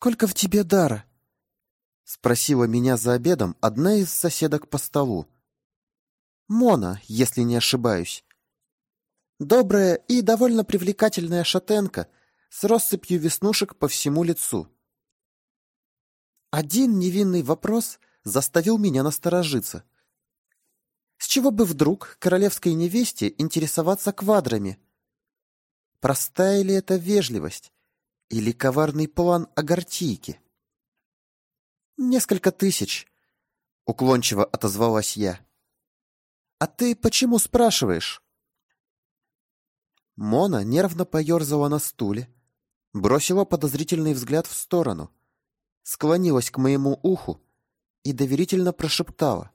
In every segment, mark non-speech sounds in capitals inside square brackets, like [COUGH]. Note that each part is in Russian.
«Сколько в тебе дара?» — спросила меня за обедом одна из соседок по столу. Мона, если не ошибаюсь. Добрая и довольно привлекательная шатенка с россыпью веснушек по всему лицу. Один невинный вопрос заставил меня насторожиться. С чего бы вдруг королевской невесте интересоваться квадрами? Простая ли это вежливость или коварный план Агартийки? Несколько тысяч, уклончиво отозвалась я. А ты почему спрашиваешь? Мона нервно поерзала на стуле, бросила подозрительный взгляд в сторону, склонилась к моему уху и доверительно прошептала.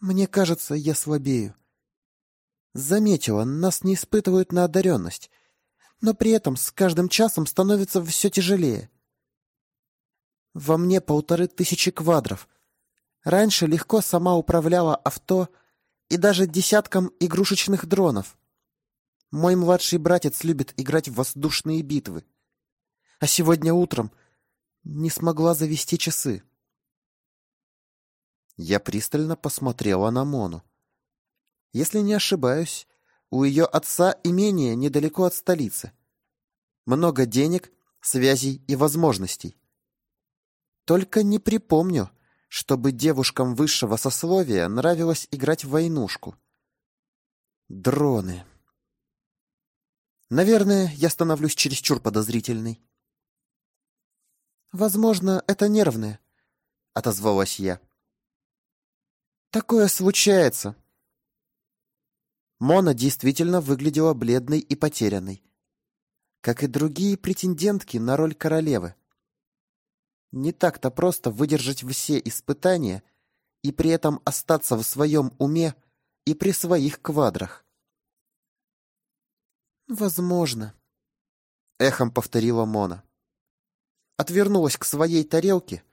«Мне кажется, я слабею. Заметила, нас не испытывают на одаренность, но при этом с каждым часом становится все тяжелее. Во мне полторы тысячи квадров. Раньше легко сама управляла авто и даже десятком игрушечных дронов. Мой младший братец любит играть в воздушные битвы. А сегодня утром не смогла завести часы. Я пристально посмотрела на Мону. Если не ошибаюсь, у ее отца имение недалеко от столицы. Много денег, связей и возможностей. Только не припомню, чтобы девушкам высшего сословия нравилось играть в войнушку. Дроны. Наверное, я становлюсь чересчур подозрительной. Возможно, это нервное, отозвалась я. Такое случается. Мона действительно выглядела бледной и потерянной, как и другие претендентки на роль королевы. Не так-то просто выдержать все испытания и при этом остаться в своем уме и при своих квадрах. «Возможно», — эхом повторила Мона. Отвернулась к своей тарелке,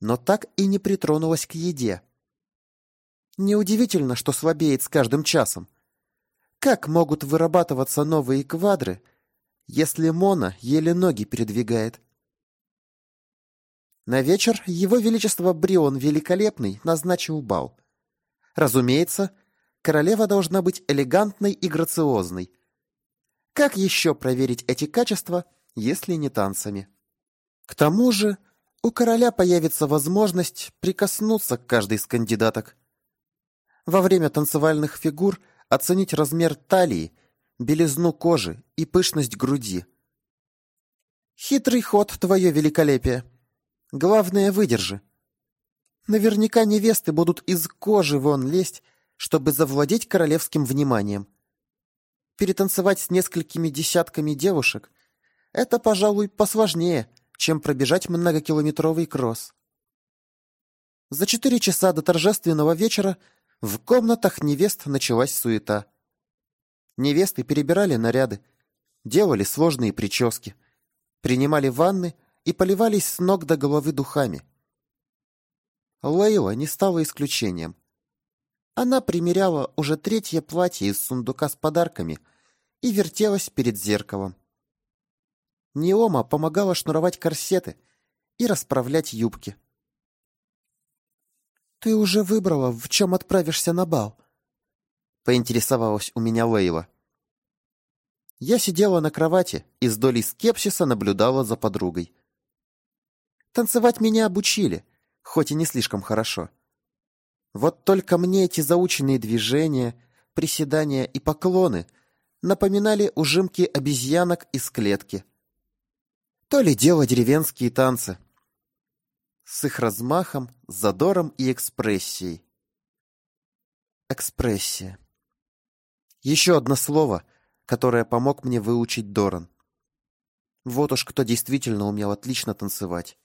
но так и не притронулась к еде. Неудивительно, что слабеет с каждым часом. Как могут вырабатываться новые квадры, если Мона еле ноги передвигает? На вечер его величество Брион Великолепный назначил бал. Разумеется, королева должна быть элегантной и грациозной, как еще проверить эти качества, если не танцами? К тому же, у короля появится возможность прикоснуться к каждой из кандидаток. Во время танцевальных фигур оценить размер талии, белизну кожи и пышность груди. Хитрый ход, твое великолепие. Главное, выдержи. Наверняка невесты будут из кожи вон лезть, чтобы завладеть королевским вниманием перетанцевать с несколькими десятками девушек — это, пожалуй, посложнее, чем пробежать многокилометровый кросс. За четыре часа до торжественного вечера в комнатах невест началась суета. Невесты перебирали наряды, делали сложные прически, принимали ванны и поливались с ног до головы духами. Лейла не стала исключением. Она примеряла уже третье платье из сундука с подарками и вертелась перед зеркалом. Неома помогала шнуровать корсеты и расправлять юбки. «Ты уже выбрала, в чем отправишься на бал?» — поинтересовалась у меня Лейла. Я сидела на кровати и с долей скепсиса наблюдала за подругой. Танцевать меня обучили, хоть и не слишком хорошо. Вот только мне эти заученные движения, приседания и поклоны напоминали ужимки обезьянок из клетки. То ли дело деревенские танцы. С их размахом, задором и экспрессией. Экспрессия. Еще одно слово, которое помог мне выучить Доран. Вот уж кто действительно умел отлично танцевать.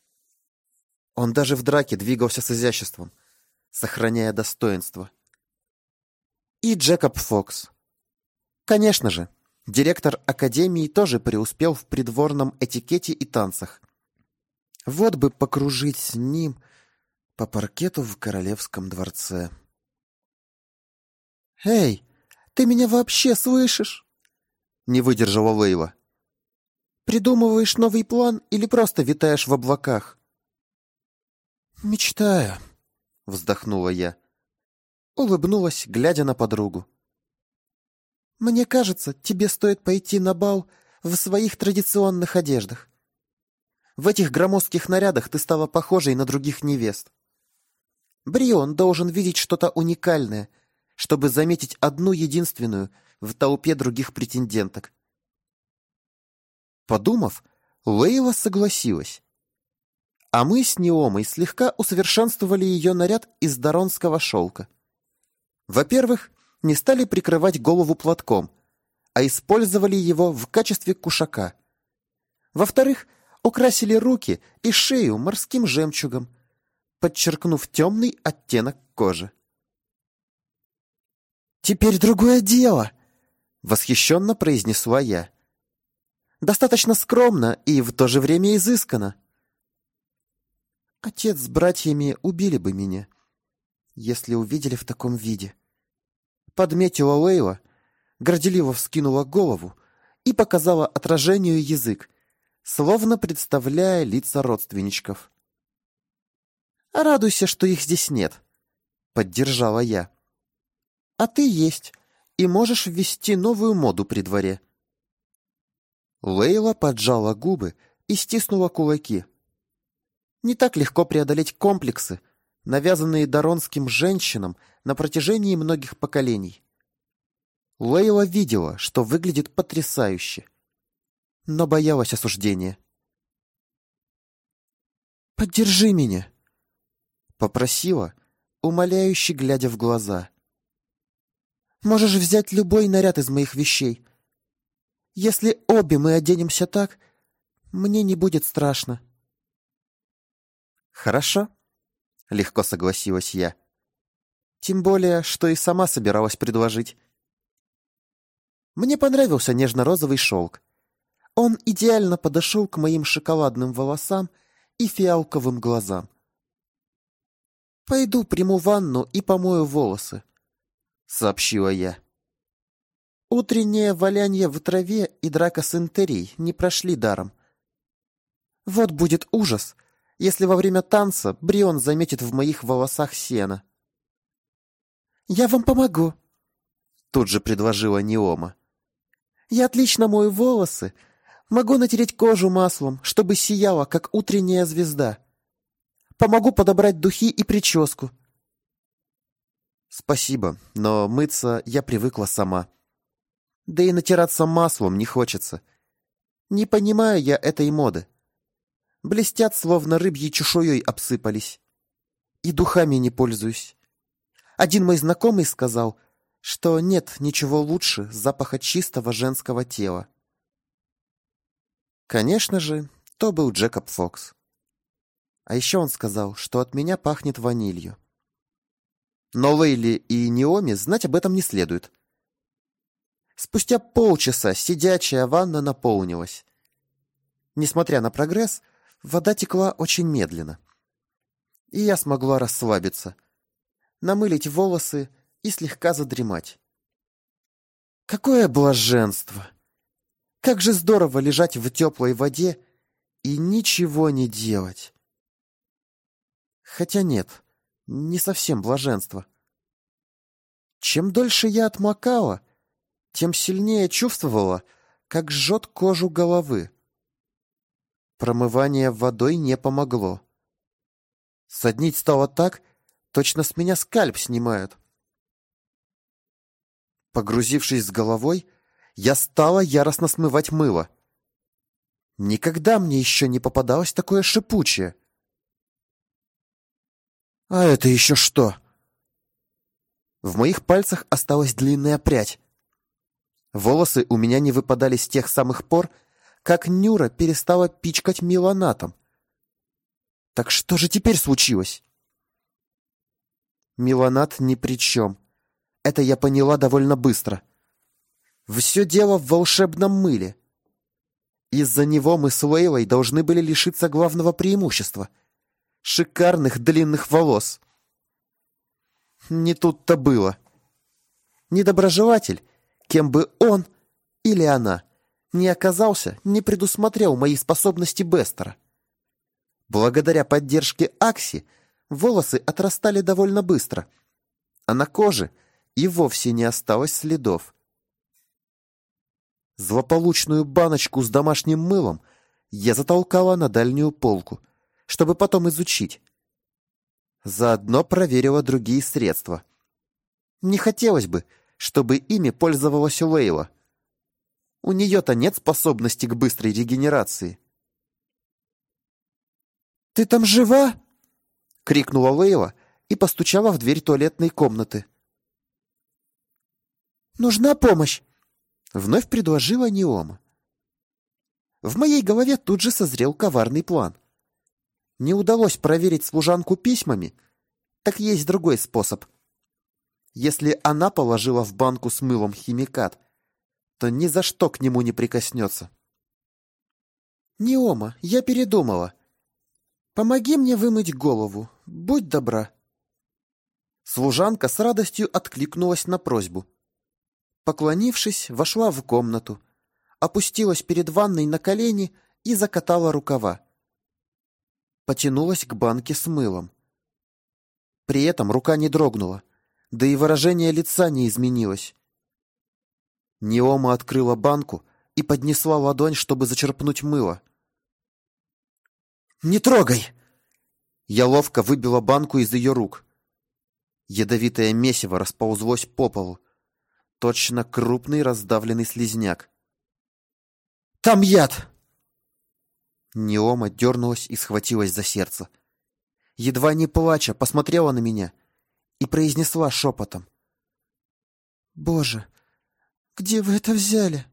Он даже в драке двигался с изяществом, сохраняя достоинство. И Джекоб Фокс. Конечно же, директор академии тоже преуспел в придворном этикете и танцах. Вот бы покружить с ним по паркету в королевском дворце. «Эй, ты меня вообще слышишь?» — не выдержала Лейла. Придумываешь новый план или просто витаешь в облаках?» «Мечтаю», — вздохнула я. Улыбнулась, глядя на подругу. «Мне кажется, тебе стоит пойти на бал в своих традиционных одеждах. В этих громоздких нарядах ты стала похожей на других невест. Брион должен видеть что-то уникальное, чтобы заметить одну единственную в толпе других претенденток. Подумав, Лейла согласилась. А мы с Неомой слегка усовершенствовали ее наряд из даронского шелка. Во-первых, не стали прикрывать голову платком, а использовали его в качестве кушака. Во-вторых, украсили руки и шею морским жемчугом, подчеркнув темный оттенок кожи. «Теперь другое дело!» — восхищенно произнесла я. «Достаточно скромно и в то же время изысканно. Отец с братьями убили бы меня, если увидели в таком виде». Подметила Лейла, горделиво вскинула голову и показала отражению язык, словно представляя лица родственничков. «Радуйся, что их здесь нет», — поддержала я. «А ты есть, и можешь ввести новую моду при дворе». Лейла поджала губы и стиснула кулаки. Не так легко преодолеть комплексы, навязанные даронским женщинам на протяжении многих поколений. Лейла видела, что выглядит потрясающе, но боялась осуждения. «Поддержи меня!» — попросила, умоляюще глядя в глаза. «Можешь взять любой наряд из моих вещей. Если обе мы оденемся так, мне не будет страшно». «Хорошо», — легко согласилась я. Тем более, что и сама собиралась предложить. Мне понравился нежно-розовый шелк. Он идеально подошел к моим шоколадным волосам и фиалковым глазам. «Пойду приму ванну и помою волосы», — сообщила я. Утреннее валяние в траве и драка с интерей не прошли даром. Вот будет ужас, если во время танца Брион заметит в моих волосах сено. «Я вам помогу», — тут же предложила Неома. «Я отлично мою волосы, могу натереть кожу маслом, чтобы сияла, как утренняя звезда. Помогу подобрать духи и прическу». «Спасибо, но мыться я привыкла сама. Да и натираться маслом не хочется. Не понимаю я этой моды. Блестят, словно рыбьей чешуей обсыпались. И духами не пользуюсь. Один мой знакомый сказал, что нет ничего лучше запаха чистого женского тела. Конечно же, то был Джекоб Фокс. А еще он сказал, что от меня пахнет ванилью. Но Лейли и Неоми знать об этом не следует. Спустя полчаса сидячая ванна наполнилась. Несмотря на прогресс, вода текла очень медленно. И я смогла расслабиться — намылить волосы и слегка задремать. Какое блаженство! Как же здорово лежать в теплой воде и ничего не делать. Хотя нет, не совсем блаженство. Чем дольше я отмокала, тем сильнее чувствовала, как жжет кожу головы. Промывание водой не помогло. Соднить стало так, Точно с меня скальп снимают. Погрузившись с головой, я стала яростно смывать мыло. Никогда мне еще не попадалось такое шипучее. А это еще что? В моих пальцах осталась длинная прядь. Волосы у меня не выпадали с тех самых пор, как Нюра перестала пичкать меланатом. Так что же теперь случилось? Милонат ни при чем. Это я поняла довольно быстро. Все дело в волшебном мыле. Из-за него мы с Лейлой должны были лишиться главного преимущества — шикарных длинных волос. Не тут-то было. Недоброжелатель, кем бы он или она Не оказался, не предусмотрел мои способности Бестера. Благодаря поддержке Акси волосы отрастали довольно быстро, а на коже и вовсе не осталось следов. Злополучную баночку с домашним мылом я затолкала на дальнюю полку, чтобы потом изучить. Заодно проверила другие средства. Не хотелось бы, чтобы ими пользовалась Лейла. У нее-то нет способности к быстрой регенерации. «Ты там жива?» — крикнула Лейла и постучала в дверь туалетной комнаты. «Нужна помощь!» — вновь предложила Неома. В моей голове тут же созрел коварный план. Не удалось проверить служанку письмами, так есть другой способ. Если она положила в банку с мылом химикат, то ни за что к нему не прикоснется. «Неома, я передумала. Помоги мне вымыть голову, будь добра». Служанка с радостью откликнулась на просьбу. Поклонившись, вошла в комнату, опустилась перед ванной на колени и закатала рукава. Потянулась к банке с мылом. При этом рука не дрогнула, да и выражение лица не изменилось. Неома открыла банку и поднесла ладонь, чтобы зачерпнуть мыло. «Не трогай!» Я ловко выбила банку из ее рук. Ядовитое месиво расползлось по полу. Точно крупный раздавленный слизняк. «Там яд!» Неома дернулась и схватилась за сердце. Едва не плача, посмотрела на меня и произнесла шепотом. «Боже, где вы это взяли?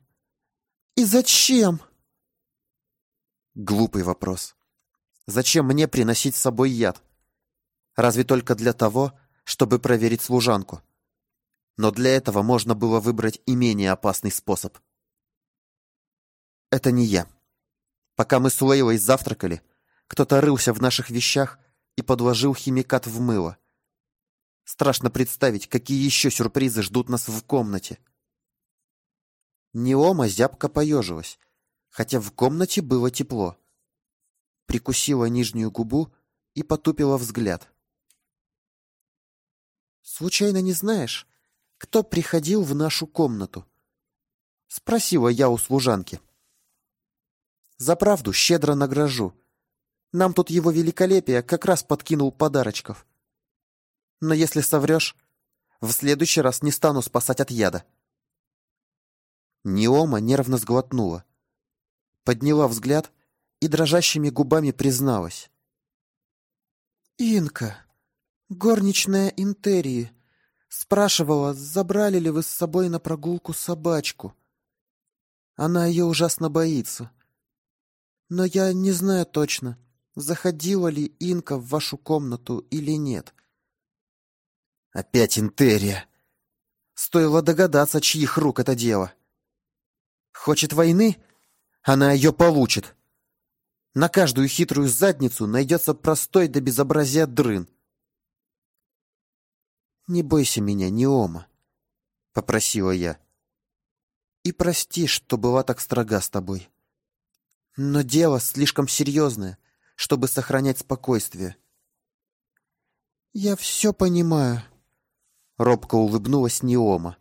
И зачем?» Глупый вопрос. Зачем мне приносить с собой яд? Разве только для того, чтобы проверить служанку. Но для этого можно было выбрать и менее опасный способ. Это не я. Пока мы с Уэйлой завтракали, кто-то рылся в наших вещах и подложил химикат в мыло. Страшно представить, какие еще сюрпризы ждут нас в комнате. Неома зябко поежилась, хотя в комнате было тепло прикусила нижнюю губу и потупила взгляд. «Случайно не знаешь, кто приходил в нашу комнату?» — спросила я у служанки. «За правду щедро награжу. Нам тут его великолепие как раз подкинул подарочков. Но если соврешь, в следующий раз не стану спасать от яда». Неома нервно сглотнула, подняла взгляд и дрожащими губами призналась. «Инка, горничная Интерии, спрашивала, забрали ли вы с собой на прогулку собачку. Она ее ужасно боится. Но я не знаю точно, заходила ли Инка в вашу комнату или нет». «Опять Интерия!» Стоило догадаться, чьих рук это дело. Хочет войны? Она ее получит. На каждую хитрую задницу найдется простой до безобразия дрын. «Не бойся меня, Неома», — попросила я. «И прости, что была так строга с тобой. Но дело слишком серьезное, чтобы сохранять спокойствие». «Я все понимаю», — робко улыбнулась Неома.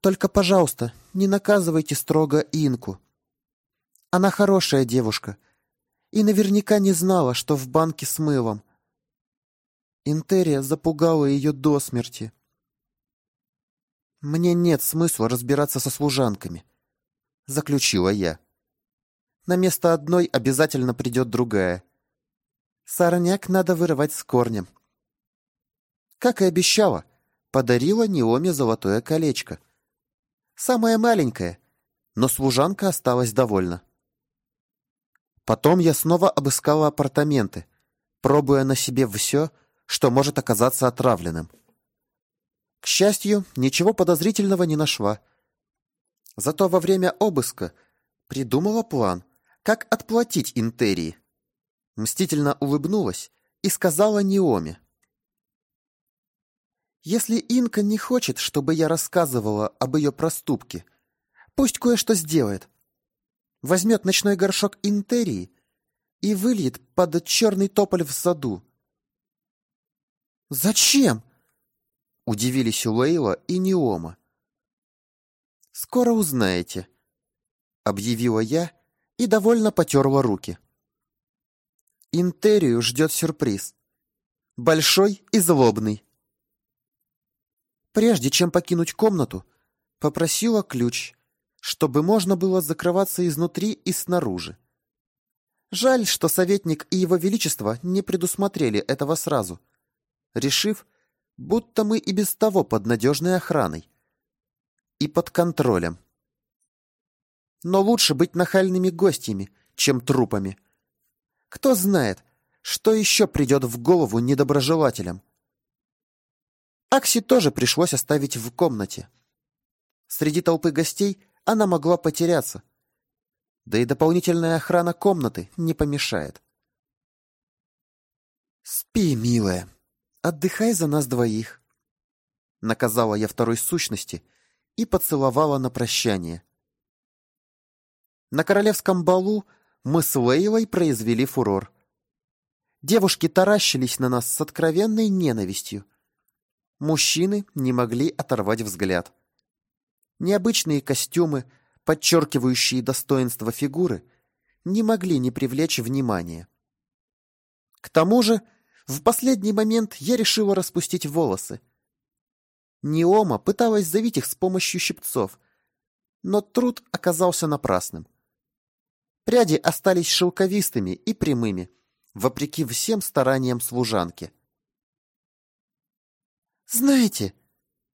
«Только, пожалуйста, не наказывайте строго Инку. Она хорошая девушка, — и наверняка не знала, что в банке с мылом. Интерия запугала ее до смерти. «Мне нет смысла разбираться со служанками», — заключила я. «На место одной обязательно придет другая. Сорняк надо вырывать с корнем». Как и обещала, подарила Неоме золотое колечко. Самое маленькое, но служанка осталась довольна. Потом я снова обыскала апартаменты, пробуя на себе все, что может оказаться отравленным. К счастью, ничего подозрительного не нашла. Зато во время обыска придумала план, как отплатить Интерии. Мстительно улыбнулась и сказала Неоме. «Если Инка не хочет, чтобы я рассказывала об ее проступке, пусть кое-что сделает. возьмет ночной горшок интерии и выльет под черный тополь в саду. «Зачем?» — удивились Лейла и Неома. «Скоро узнаете», — объявила я и довольно потерла руки. Интерию ждет сюрприз. Большой и злобный. Прежде чем покинуть комнату, попросила ключ, чтобы можно было закрываться изнутри и снаружи. Жаль, что советник и его величество не предусмотрели этого сразу, решив, будто мы и без того под надежной охраной и под контролем. Но лучше быть нахальными гостями, чем трупами — кто знает, что еще придет в голову недоброжелателям. Акси тоже пришлось оставить в комнате. Среди толпы гостей она могла потеряться. Да и дополнительная охрана комнаты не помешает. «Спи, милая, отдыхай за нас двоих», — наказала я второй сущности и поцеловала на прощание. На королевском балу мы с Лейлой произвели фурор. Девушки таращились на нас с откровенной ненавистью. Мужчины не могли оторвать взгляд. Необычные костюмы, подчеркивающие достоинство фигуры, не могли не привлечь внимания. К тому же, в последний момент я решила распустить волосы. Неома пыталась завить их с помощью щипцов, но труд оказался напрасным. Пряди остались шелковистыми и прямыми, вопреки всем стараниям служанки. «Знаете,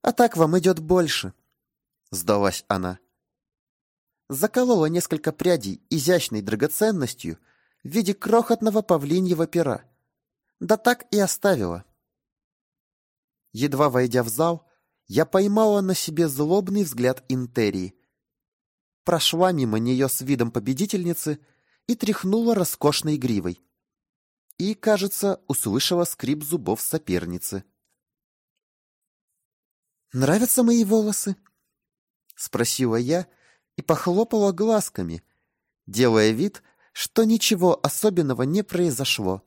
а так вам идет больше», — сдалась она. Заколола несколько прядей изящной драгоценностью в виде крохотного павлиньего пера. Да так и оставила. Едва войдя в зал, я поймала на себе злобный взгляд Интерии, прошла мимо нее с видом победительницы и тряхнула роскошной гривой. И, кажется, услышала скрип зубов соперницы. «Нравятся мои волосы?» — спросила я и похлопала глазками, делая вид, что ничего особенного не произошло.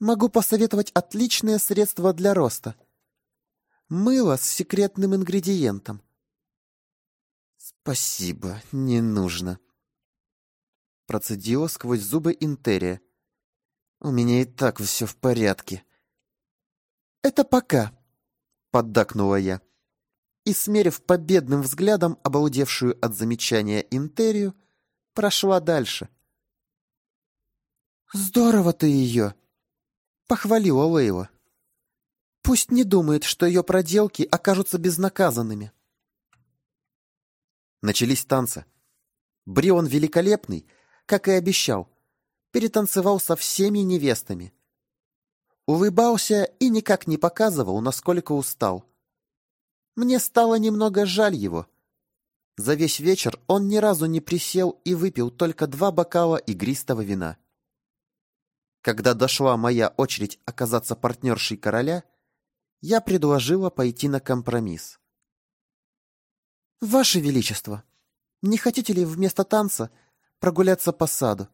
Могу посоветовать отличное средство для роста. Мыло с секретным ингредиентом. «Спасибо, не нужно», — процедила сквозь зубы Интерия. «У меня и так все в порядке». «Это пока», — поддакнула я. И, смерив победным взглядом обалдевшую от замечания Интерию, прошла дальше. «Здорово ты ее!» — похвалила Лейла. «Пусть не думает, что ее проделки окажутся безнаказанными». Начались танцы. Брион Великолепный, как и обещал, перетанцевал со всеми невестами. Улыбался и никак не показывал, насколько устал. Мне стало немного жаль его. За весь вечер он ни разу не присел и выпил только два бокала игристого вина. Когда дошла моя очередь оказаться партнершей короля, я предложила пойти на компромисс. «Ваше Величество, не хотите ли вместо танца прогуляться по саду?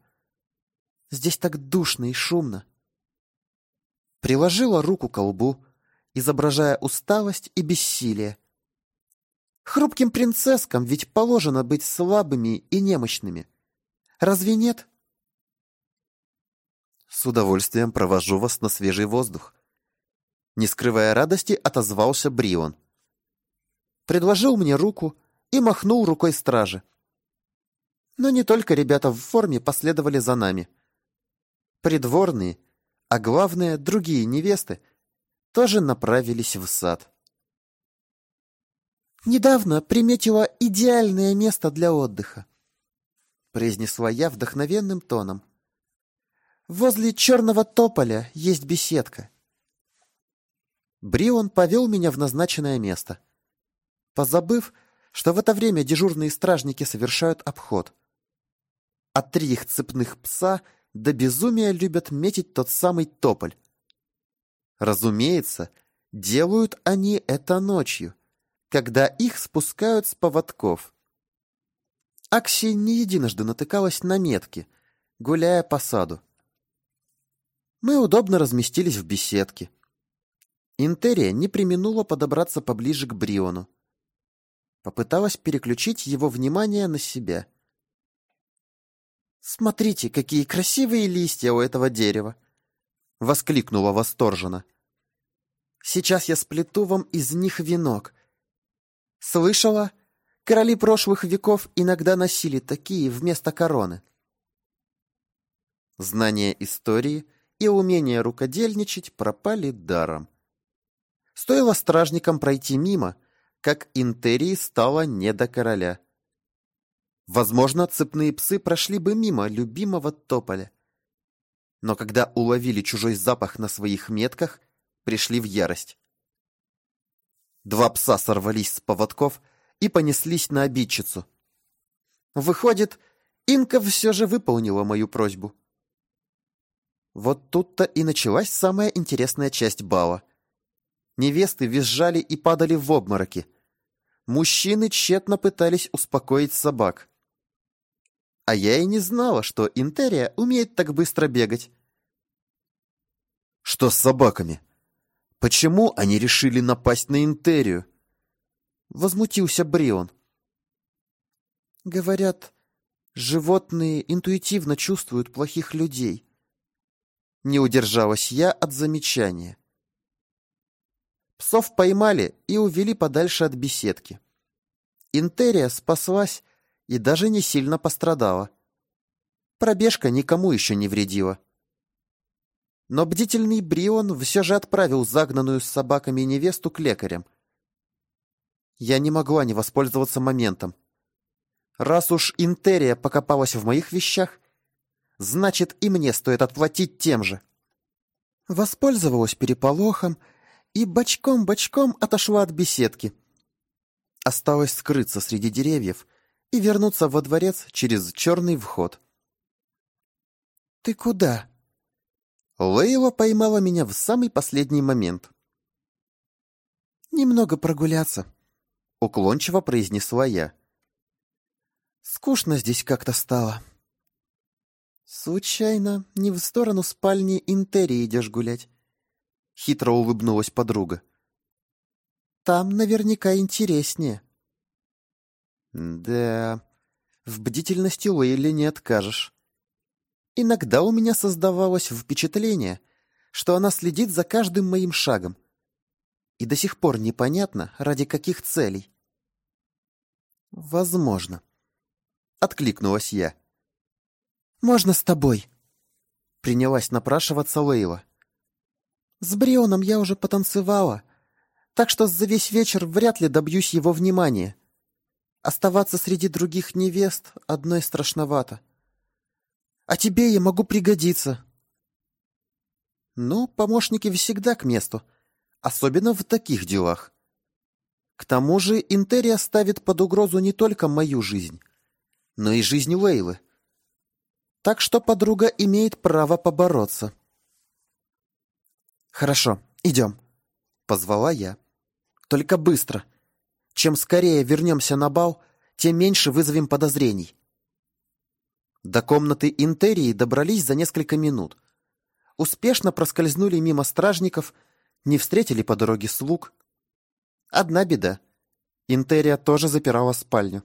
Здесь так душно и шумно». Приложила руку к лбу, изображая усталость и бессилие. Хрупким принцесскам ведь положено быть слабыми и немощными. Разве нет? С удовольствием провожу вас на свежий воздух. Не скрывая радости, отозвался Брион предложил мне руку и махнул рукой стражи. Но не только ребята в форме последовали за нами. Придворные, а главное, другие невесты, тоже направились в сад. «Недавно приметила идеальное место для отдыха», произнесла я вдохновенным тоном. «Возле черного тополя есть беседка». Брион повел меня в назначенное место — позабыв, что в это время дежурные стражники совершают обход. А три их цепных пса до безумия любят метить тот самый тополь. Разумеется, делают они это ночью, когда их спускают с поводков. Акси не единожды натыкалась на метки, гуляя по саду. Мы удобно разместились в беседке. Интерия не применула подобраться поближе к Бриону. Попыталась переключить его внимание на себя. «Смотрите, какие красивые листья у этого дерева!» — воскликнула восторженно. «Сейчас я сплету вам из них венок. Слышала? Короли прошлых веков иногда носили такие вместо короны». Знание истории и умение рукодельничать пропали даром. Стоило стражникам пройти мимо, как Интерии стало не до короля. Возможно, цепные псы прошли бы мимо любимого тополя. Но когда уловили чужой запах на своих метках, пришли в ярость. Два пса сорвались с поводков и понеслись на обидчицу. Выходит, Инка все же выполнила мою просьбу. Вот тут-то и началась самая интересная часть бала. Невесты визжали и падали в обмороки. Мужчины тщетно пытались успокоить собак. А я и не знала, что Интерия умеет так быстро бегать. Что с собаками? Почему они решили напасть на Интерию? Возмутился Брион. Говорят, животные интуитивно чувствуют плохих людей. Не удержалась я от замечания. Псов поймали и увели подальше от беседки. Интерия спаслась и даже не сильно пострадала. Пробежка никому еще не вредила. Но бдительный Брион все же отправил загнанную с собаками невесту к лекарям. Я не могла не воспользоваться моментом. Раз уж Интерия покопалась в моих вещах, значит и мне стоит отплатить тем же. Воспользовалась переполохом и бочком-бочком отошла от беседки. Осталось скрыться среди деревьев и вернуться во дворец через черный вход. «Ты куда?» Лейла поймала меня в самый последний момент. «Немного прогуляться», — уклончиво произнесла я. «Скучно здесь как-то стало». «Случайно не в сторону спальни Интерии идешь гулять?» — хитро улыбнулась подруга. «Там наверняка интереснее». «Да, в бдительности Лейли не откажешь. Иногда у меня создавалось впечатление, что она следит за каждым моим шагом. И до сих пор непонятно, ради каких целей». «Возможно», — откликнулась я. «Можно с тобой?» Принялась напрашиваться Лейла. «С Брионом я уже потанцевала, так что за весь вечер вряд ли добьюсь его внимания. Оставаться среди других невест одной страшновато. А тебе я могу пригодиться». «Ну, помощники всегда к месту, особенно в таких делах. К тому же Интерия ставит под угрозу не только мою жизнь, но и жизнь Лейлы так что подруга имеет право побороться. «Хорошо, идем», — позвала я. «Только быстро. Чем скорее вернемся на бал, тем меньше вызовем подозрений». До комнаты Интерии добрались за несколько минут. Успешно проскользнули мимо стражников, не встретили по дороге слуг. Одна беда. Интерия тоже запирала спальню.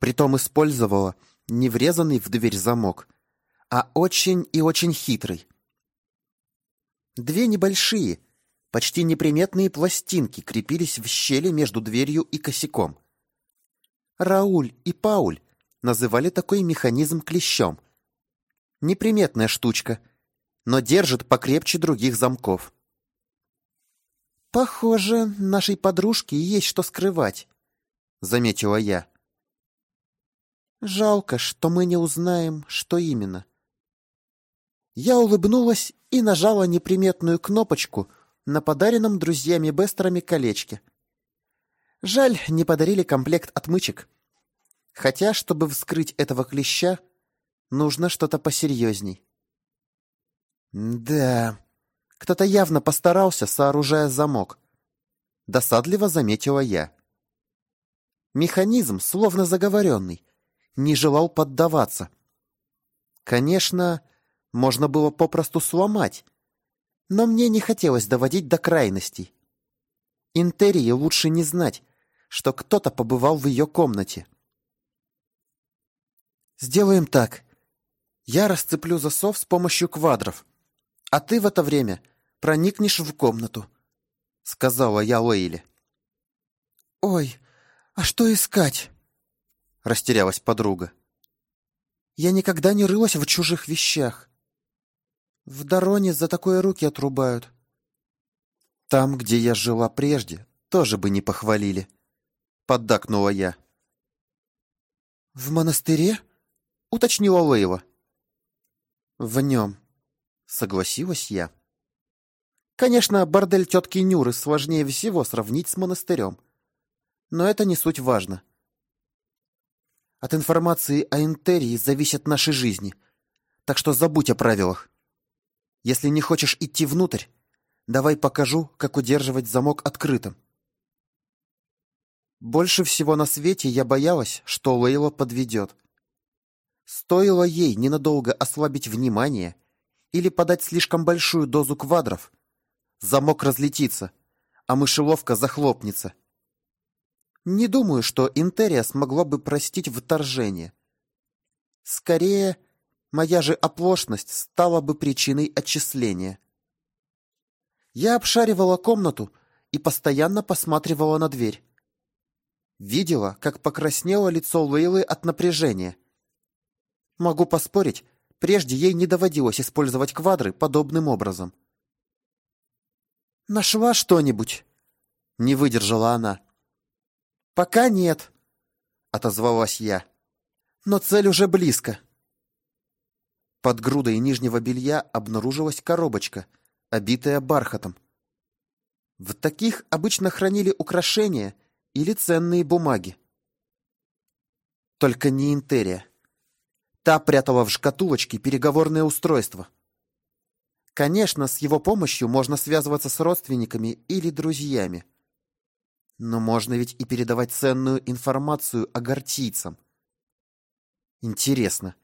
Притом использовала не врезанный в дверь замок, а очень и очень хитрый. Две небольшие, почти неприметные пластинки крепились в щели между дверью и косяком. Рауль и Пауль называли такой механизм клещом. Неприметная штучка, но держит покрепче других замков. «Похоже, нашей подружке есть что скрывать», — заметила я. Жалко, что мы не узнаем, что именно. Я улыбнулась и нажала неприметную кнопочку на подаренном друзьями Бестерами колечке. Жаль, не подарили комплект отмычек. Хотя, чтобы вскрыть этого клеща, нужно что-то посерьезней. Да, кто-то явно постарался, сооружая замок. Досадливо заметила я. Механизм словно заговоренный — не желал поддаваться. Конечно, можно было попросту сломать, но мне не хотелось доводить до крайностей. Интерии лучше не знать, что кто-то побывал в ее комнате. «Сделаем так. Я расцеплю засов с помощью квадров, а ты в это время проникнешь в комнату», — сказала я Лейле. «Ой, а что искать?» — растерялась подруга. «Я никогда не рылась в чужих вещах. В Дороне за такое руки отрубают». «Там, где я жила прежде, тоже бы не похвалили», — поддакнула я. «В монастыре?» — уточнила Лейла. «В нем», — согласилась я. Конечно, бордель тетки Нюры сложнее всего сравнить с монастырем. Но это не суть важно. От информации о Интерии зависят наши жизни, так что забудь о правилах. Если не хочешь идти внутрь, давай покажу, как удерживать замок открытым. Больше всего на свете я боялась, что Лейла подведет. Стоило ей ненадолго ослабить внимание или подать слишком большую дозу квадров, замок разлетится, а мышеловка захлопнется. Не думаю, что Интерия смогла бы простить вторжение. Скорее, моя же оплошность стала бы причиной отчисления. Я обшаривала комнату и постоянно посматривала на дверь. Видела, как покраснело лицо Лейлы от напряжения. Могу поспорить, прежде ей не доводилось использовать квадры подобным образом. «Нашла что-нибудь?» — не выдержала она. «Пока нет», — отозвалась я. «Но цель уже близко». Под грудой нижнего белья обнаружилась коробочка, обитая бархатом. В таких обычно хранили украшения или ценные бумаги. Только не Интерия. Та прятала в шкатулочке переговорное устройство. Конечно, с его помощью можно связываться с родственниками или друзьями. Но можно ведь и передавать ценную информацию агартийцам. Интересно,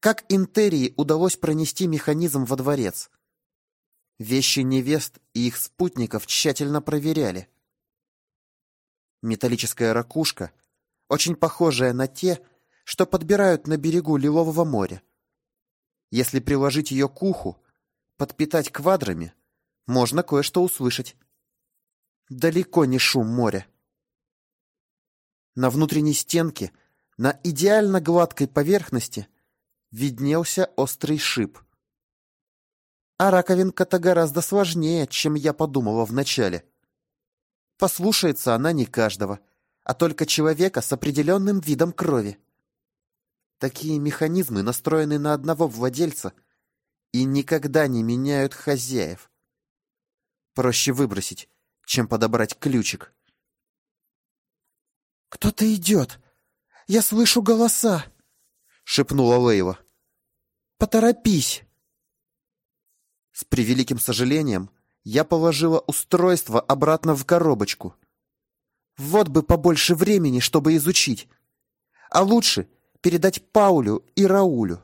как Интерии удалось пронести механизм во дворец? Вещи невест и их спутников тщательно проверяли. Металлическая ракушка, очень похожая на те, что подбирают на берегу Лилового моря. Если приложить ее к уху, подпитать квадрами, можно кое-что услышать. Далеко не шум моря. На внутренней стенке, на идеально гладкой поверхности, виднелся острый шип. А раковинка-то гораздо сложнее, чем я подумала вначале. Послушается она не каждого, а только человека с определенным видом крови. Такие механизмы настроены на одного владельца — и никогда не меняют хозяев. Проще выбросить, чем подобрать ключик. «Кто-то идет! Я слышу голоса!» — шепнула Лейла. «Поторопись!» С превеликим сожалением я положила устройство обратно в коробочку. Вот бы побольше времени, чтобы изучить. А лучше передать Паулю и Раулю.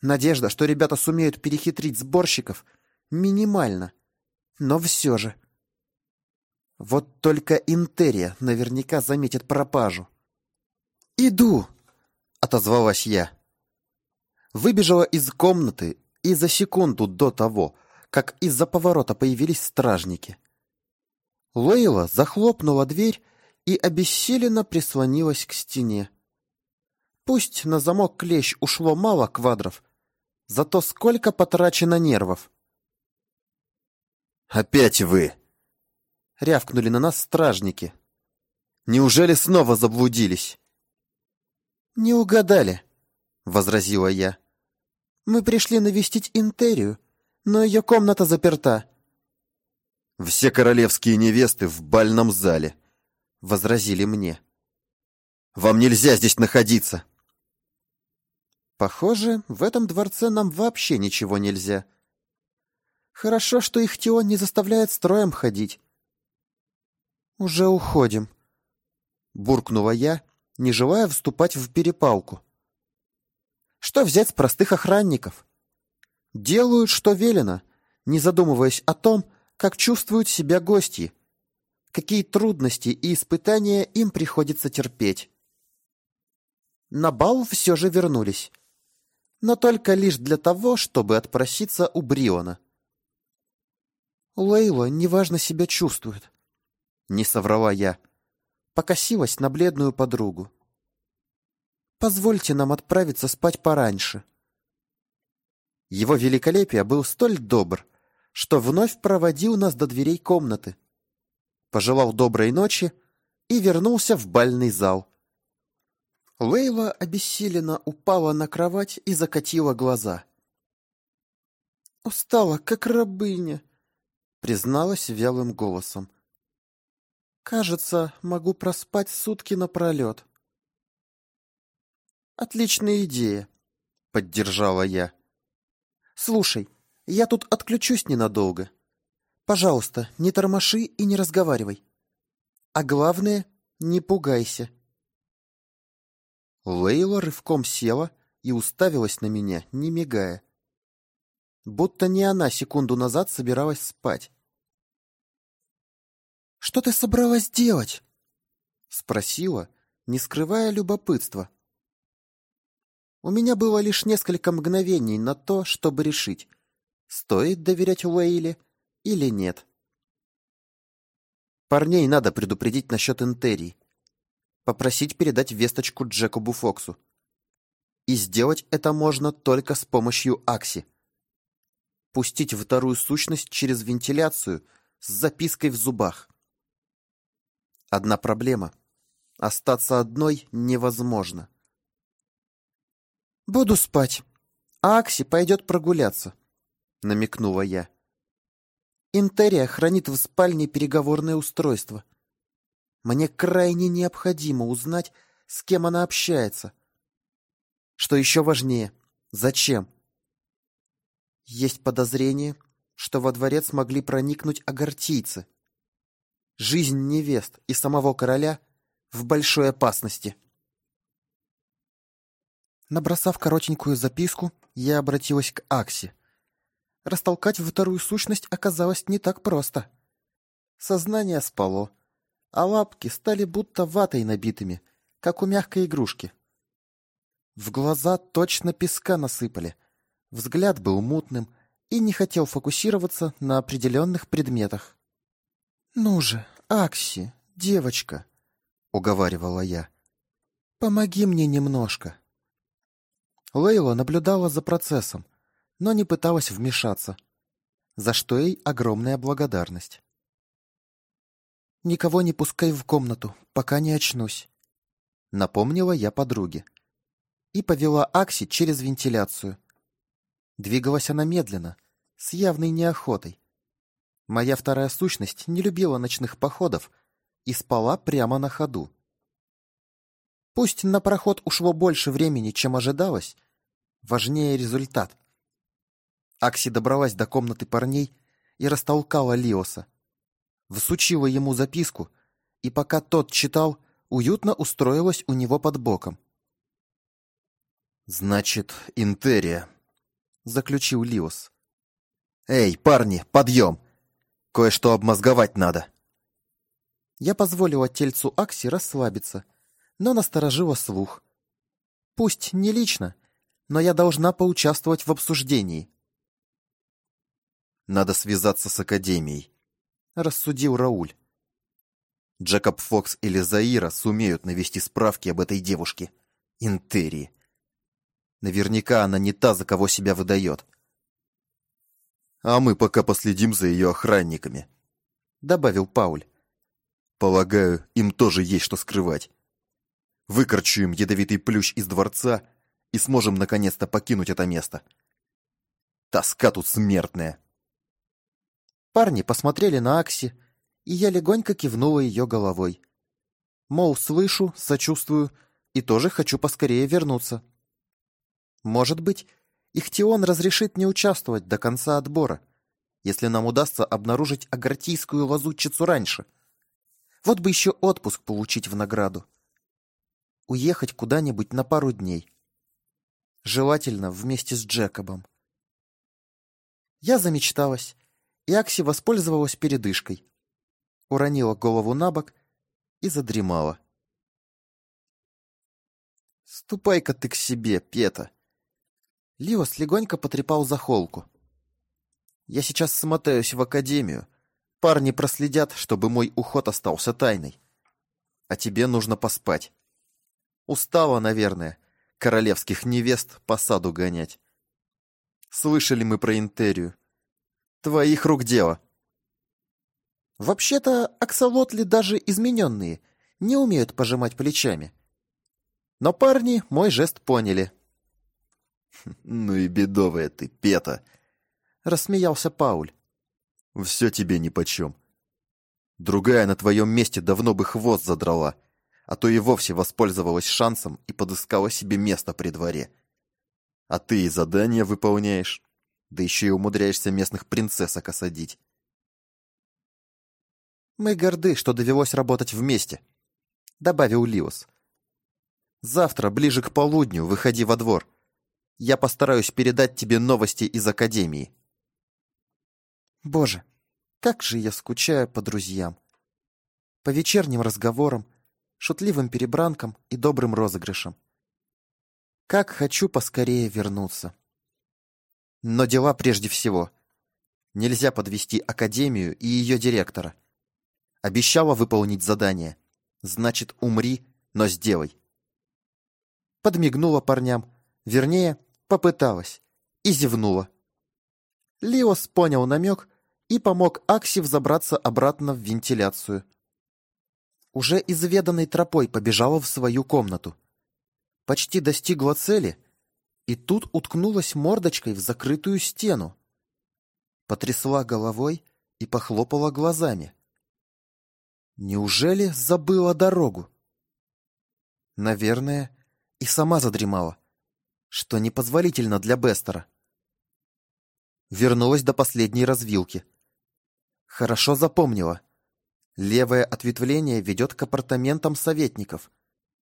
Надежда, что ребята сумеют перехитрить сборщиков, минимальна. Но все же. Вот только Интерия наверняка заметит пропажу. «Иду!» — отозвалась я. Выбежала из комнаты и за секунду до того, как из-за поворота появились стражники. Лейла захлопнула дверь и обессиленно прислонилась к стене. Пусть на замок клещ ушло мало квадров, Зато сколько потрачено нервов. «Опять вы!» — рявкнули на нас стражники. «Неужели снова заблудились?» «Не угадали», — возразила я. «Мы пришли навестить Интерию, но ее комната заперта». «Все королевские невесты в бальном зале», — возразили мне. «Вам нельзя здесь находиться!» Похоже, в этом дворце нам вообще ничего нельзя. Хорошо, что их Теон не заставляет строем ходить. Уже уходим. Буркнула я не желая вступать в перепалку. Что взять с простых охранников? Делают, что велено, не задумываясь о том, как чувствуют себя гости, какие трудности и испытания им приходится терпеть. На бал все же вернулись, но только лишь для того, чтобы отпроситься у Бриона. Лейла неважно себя чувствует. Не соврала я. Покосилась на бледную подругу. Позвольте нам отправиться спать пораньше. Его великолепие был столь добр, что вновь проводил нас до дверей комнаты. Пожелал доброй ночи и вернулся в бальный зал. Лейла обессиленно упала на кровать и закатила глаза. «Устала, как рабыня», — призналась вялым голосом. «Кажется, могу проспать сутки напролет». «Отличная идея», — поддержала я. «Слушай, я тут отключусь ненадолго. Пожалуйста, не тормоши и не разговаривай. А главное, не пугайся». Лейла рывком села и уставилась на меня, не мигая. Будто не она секунду назад собиралась спать. «Что ты собралась делать?» — спросила, не скрывая любопытства. У меня было лишь несколько мгновений на то, чтобы решить, стоит доверять Уэйле или нет. Парней надо предупредить насчет Интерии. Попросить передать весточку Джекобу Фоксу. И сделать это можно только с помощью Акси. Пустить вторую сущность через вентиляцию с запиской в зубах. Одна проблема. Остаться одной невозможно. «Буду спать, а Акси пойдет прогуляться», — намекнула я. «Интерия хранит в спальне переговорное устройство. Мне крайне необходимо узнать, с кем она общается. Что еще важнее, зачем? Есть подозрение, что во дворец могли проникнуть агартийцы. Жизнь невест и самого короля в большой опасности». Набросав коротенькую записку, я обратилась к Акси. Растолкать вторую сущность оказалось не так просто. Сознание спало, а лапки стали будто ватой набитыми, как у мягкой игрушки. В глаза точно песка насыпали, взгляд был мутным и не хотел фокусироваться на определенных предметах. «Ну же, Акси, девочка», — уговаривала я, — «помоги мне немножко». Лейла наблюдала за процессом, но не пыталась вмешаться, за что ей огромная благодарность. «Никого не пускай в комнату, пока не очнусь», — напомнила я подруге. И повела Акси через вентиляцию. Двигалась она медленно, с явной неохотой. Моя вторая сущность не любила ночных походов и спала прямо на ходу. Пусть на проход ушло больше времени, чем ожидалось, важнее результат. Акси добралась до комнаты парней и растолкала Лиоса. Всучила ему записку, и пока тот читал, уютно устроилась у него под боком. «Значит, Интерия», — заключил Лиос. «Эй, парни, подъем! Кое-что обмозговать надо!» Я позволила тельцу Акси расслабиться, но насторожила слух. Пусть не лично, но я должна поучаствовать в обсуждении. Надо связаться с Академией, рассудил Рауль. Джекоб Фокс или Заира сумеют навести справки об этой девушке. Интерии. Наверняка она не та, за кого себя выдает. А мы пока последим за ее охранниками, добавил Пауль. Полагаю, им тоже есть что скрывать. Выкорчу им ядовитый плющ из дворца и сможем наконец-то покинуть это место. Тоска тут смертная. Парни посмотрели на Акси, и я легонько кивнула ее головой. Мол, слышу, сочувствую и тоже хочу поскорее вернуться. Может быть, Ихтион разрешит не участвовать до конца отбора, если нам удастся обнаружить агартийскую лазутчицу раньше. Вот бы еще отпуск получить в награду. уехать куда-нибудь на пару дней. Желательно вместе с Джекобом. Я замечталась, и Акси воспользовалась передышкой. Уронила голову на бок и задремала. «Ступай-ка ты к себе, Пета!» Лиос легонько потрепал за холку. «Я сейчас смотаюсь в академию. Парни проследят, чтобы мой уход остался тайной. А тебе нужно поспать. Устала, наверное, королевских невест по саду гонять. Слышали мы про Интерию. Твоих рук дело. Вообще-то, аксолотли даже измененные не умеют пожимать плечами. Но парни мой жест поняли. [LAUGHS] «Ну и бедовая ты, Пета!» — рассмеялся Пауль. «Все тебе нипочем. Другая на твоем месте давно бы хвост задрала, а то и вовсе воспользовалась шансом и подыскала себе место при дворе. А ты и задания выполняешь, да еще и умудряешься местных принцессок осадить. «Мы горды, что довелось работать вместе», — добавил Лиос. «Завтра, ближе к полудню, выходи во двор. Я постараюсь передать тебе новости из Академии». Боже, как же я скучаю по друзьям. По вечерним разговорам, шутливым перебранкам и добрым розыгрышам. Как хочу поскорее вернуться. Но дела прежде всего. Нельзя подвести Академию и ее директора. Обещала выполнить задание. Значит, умри, но сделай. Подмигнула парням. Вернее, попыталась. И зевнула. Лиос понял намек и помог Акси взобраться обратно в вентиляцию уже изведанной тропой побежала в свою комнату. Почти достигла цели, и тут уткнулась мордочкой в закрытую стену. Потрясла головой и похлопала глазами. Неужели забыла дорогу? Наверное, и сама задремала, что непозволительно для Бестера. Вернулась до последней развилки. Хорошо запомнила — Левое ответвление ведет к апартаментам советников.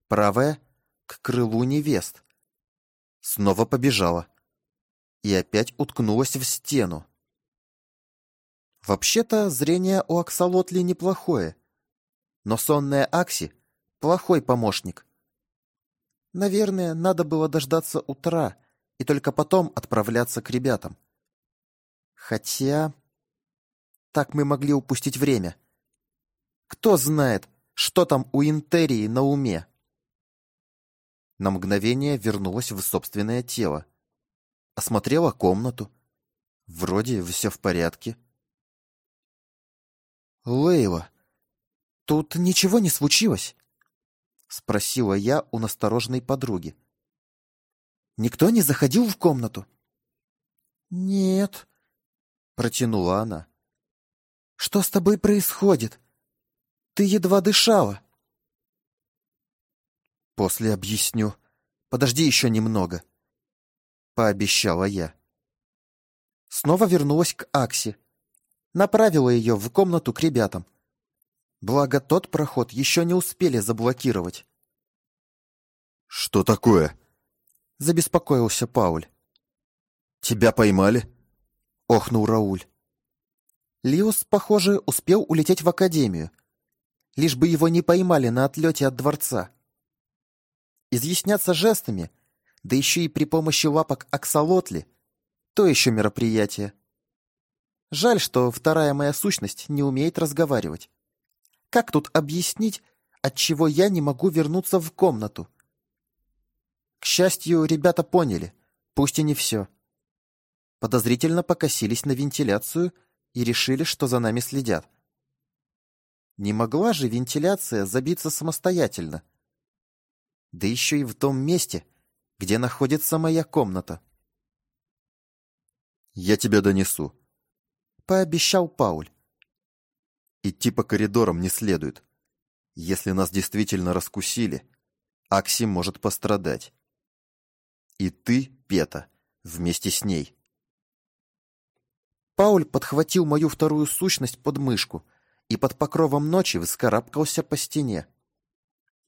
Правое — к крылу невест. Снова побежала. И опять уткнулась в стену. Вообще-то зрение у Аксолотли неплохое. Но сонная Акси — плохой помощник. Наверное, надо было дождаться утра и только потом отправляться к ребятам. Хотя... Так мы могли упустить время. Кто знает, что там у Интерии на уме? На мгновение вернулась в собственное тело. Осмотрела комнату. Вроде все в порядке. «Лейла, тут ничего не случилось?» — спросила я у настороженной подруги. «Никто не заходил в комнату?» «Нет», — протянула она. «Что с тобой происходит? Ты едва дышала. После объясню. Подожди еще немного. Пообещала я. Снова вернулась к Акси. Направила ее в комнату к ребятам. Благо, тот проход еще не успели заблокировать. «Что такое?» — забеспокоился Пауль. «Тебя поймали?» — охнул Рауль. Лиус, похоже, успел улететь в академию — лишь бы его не поймали на отлете от дворца. Изъясняться жестами, да еще и при помощи лапок аксолотли, то еще мероприятие. Жаль, что вторая моя сущность не умеет разговаривать. Как тут объяснить, отчего я не могу вернуться в комнату? К счастью, ребята поняли, пусть и не все. Подозрительно покосились на вентиляцию и решили, что за нами следят. Не могла же вентиляция забиться самостоятельно? Да еще и в том месте, где находится моя комната. «Я тебя донесу», — пообещал Пауль. «Идти по коридорам не следует. Если нас действительно раскусили, Акси может пострадать. И ты, Пета, вместе с ней». Пауль подхватил мою вторую сущность под мышку и под покровом ночи вскарабкался по стене.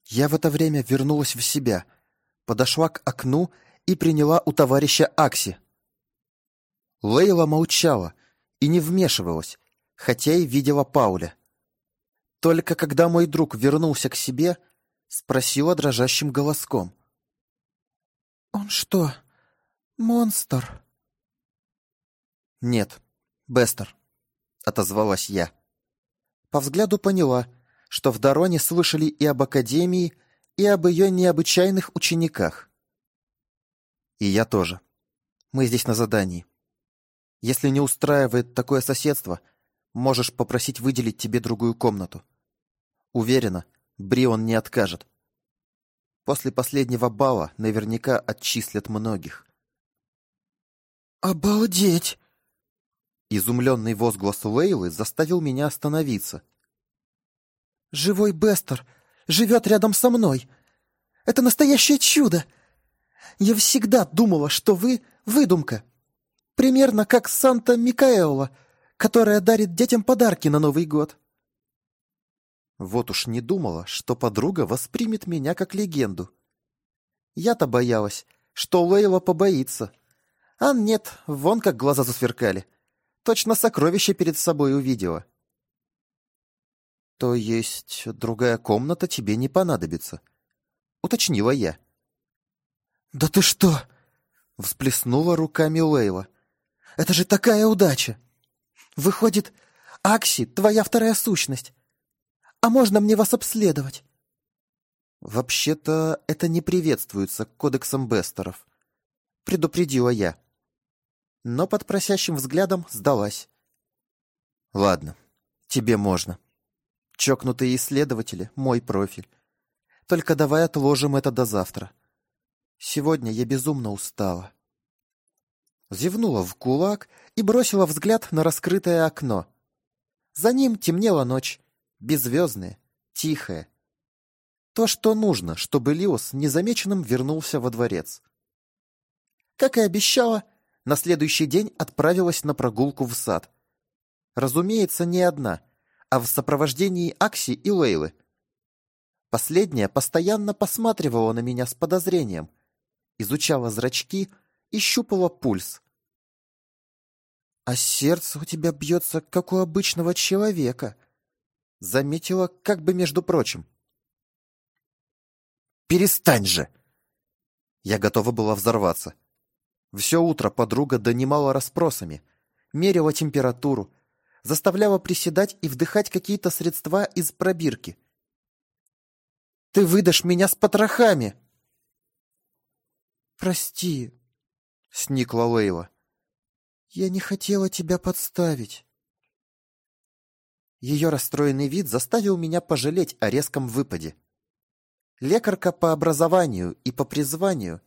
Я в это время вернулась в себя, подошла к окну и приняла у товарища Акси. Лейла молчала и не вмешивалась, хотя и видела Пауля. Только когда мой друг вернулся к себе, спросила дрожащим голоском. «Он что, монстр?» «Нет, Бестер», — отозвалась я. По взгляду поняла, что в Дароне слышали и об Академии, и об ее необычайных учениках. И я тоже. Мы здесь на задании. Если не устраивает такое соседство, можешь попросить выделить тебе другую комнату. Уверена, Брион не откажет. После последнего бала наверняка отчислят многих. «Обалдеть!» Изумленный возглас Лейлы заставил меня остановиться. «Живой Бестер живет рядом со мной! Это настоящее чудо! Я всегда думала, что вы — выдумка. Примерно как Санта-Микаэла, которая дарит детям подарки на Новый год». Вот уж не думала, что подруга воспримет меня как легенду. Я-то боялась, что Лейла побоится. А нет, вон как глаза засверкали. Точно сокровище перед собой увидела. То есть другая комната тебе не понадобится? Уточнила я. Да ты что? Всплеснула руками Лейла. Это же такая удача! Выходит, Акси — твоя вторая сущность. А можно мне вас обследовать? Вообще-то это не приветствуется кодексом Бестеров. Предупредила я но под просящим взглядом сдалась. «Ладно, тебе можно. Чокнутые исследователи — мой профиль. Только давай отложим это до завтра. Сегодня я безумно устала». Зевнула в кулак и бросила взгляд на раскрытое окно. За ним темнела ночь, беззвездная, тихая. То, что нужно, чтобы Лиос незамеченным вернулся во дворец. Как и обещала, на следующий день отправилась на прогулку в сад. Разумеется, не одна, а в сопровождении Акси и Лейлы. Последняя постоянно посматривала на меня с подозрением, изучала зрачки и щупала пульс. «А сердце у тебя бьется, как у обычного человека», заметила как бы между прочим. «Перестань же!» Я готова была взорваться. Все утро подруга донимала расспросами, мерила температуру, заставляла приседать и вдыхать какие-то средства из пробирки. «Ты выдашь меня с потрохами!» «Прости», — сникла Лейла. «Я не хотела тебя подставить». Ее расстроенный вид заставил меня пожалеть о резком выпаде. Лекарка по образованию и по призванию,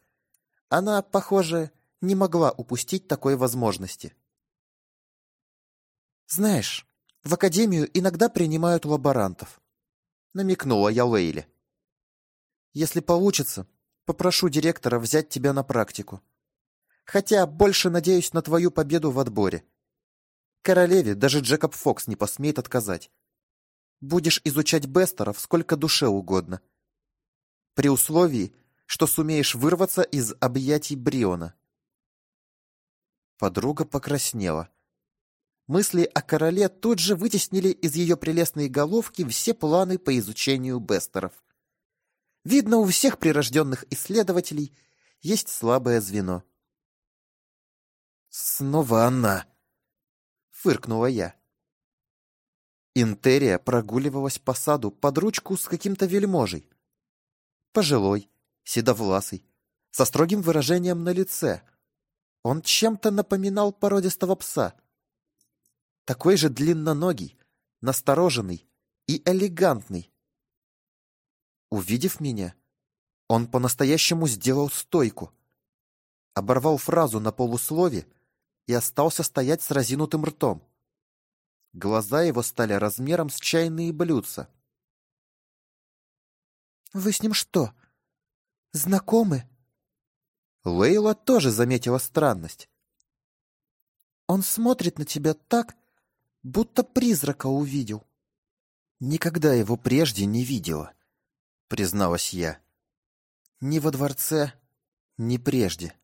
она, похоже, не могла упустить такой возможности. «Знаешь, в академию иногда принимают лаборантов», — намекнула я Лейле. «Если получится, попрошу директора взять тебя на практику. Хотя больше надеюсь на твою победу в отборе. Королеве даже Джекоб Фокс не посмеет отказать. Будешь изучать Бестеров сколько душе угодно. При условии, что сумеешь вырваться из объятий Бриона. Подруга покраснела. Мысли о короле тут же вытеснили из ее прелестной головки все планы по изучению Бестеров. Видно, у всех прирожденных исследователей есть слабое звено. «Снова она!» — фыркнула я. Интерия прогуливалась по саду под ручку с каким-то вельможей. Пожилой, седовласый, со строгим выражением на лице — он чем-то напоминал породистого пса. Такой же длинноногий, настороженный и элегантный. Увидев меня, он по-настоящему сделал стойку. Оборвал фразу на полуслове и остался стоять с разинутым ртом. Глаза его стали размером с чайные блюдца. «Вы с ним что, знакомы?» Лейла тоже заметила странность. «Он смотрит на тебя так, будто призрака увидел». Никогда его прежде не видела. призналась я. Ни во дворце, ни прежде.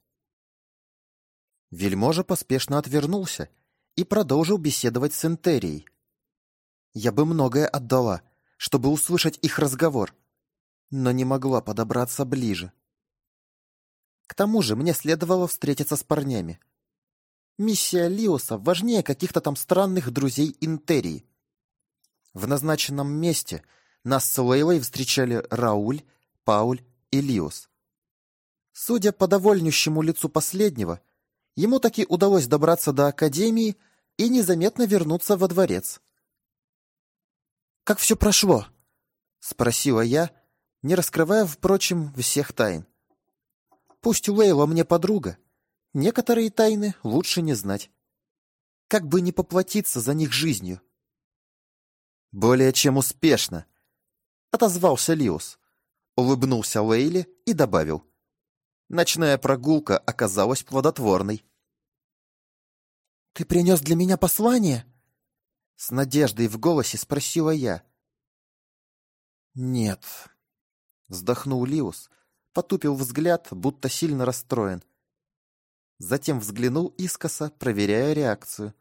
Вельможа поспешно отвернулся и продолжил беседовать с Энтерией. Я бы многое отдала, чтобы услышать их разговор, но не могла подобраться ближе. К тому же мне следовало встретиться с парнями. Миссия Лиоса важнее каких-то там странных друзей Интерии. В назначенном месте нас с Лейлой встречали Рауль, Пауль и Лиос. Судя по довольнющему лицу последнего, ему таки удалось добраться до Академии и незаметно вернуться во дворец. «Как все прошло?» — спросила я, не раскрывая, впрочем, всех тайн. «Пусть Лейла мне подруга, некоторые тайны лучше не знать. Как бы не поплатиться за них жизнью». «Более чем успешно», — отозвался Лиус. Улыбнулся Лейле и добавил. Ночная прогулка оказалась плодотворной. «Ты принес для меня послание?» С надеждой в голосе спросила я. «Нет», — вздохнул Лиус, потупил взгляд, будто сильно расстроен. Затем взглянул искоса, проверяя реакцию.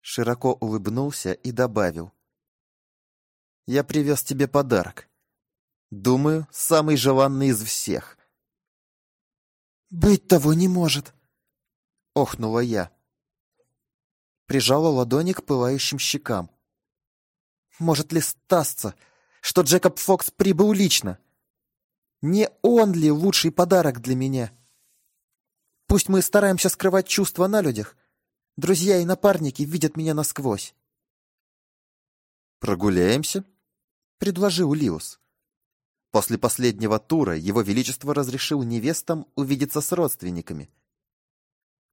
Широко улыбнулся и добавил. Я привез тебе подарок. Думаю, самый желанный из всех. «Быть того не может!» — охнула я. Прижала ладони к пылающим щекам. «Может ли статься, что Джекоб Фокс прибыл лично? Не он ли лучший подарок для меня? Пусть мы стараемся скрывать чувства на людях, друзья и напарники видят меня насквозь». «Прогуляемся?» предложил Лиус. После последнего тура его величество разрешил невестам увидеться с родственниками.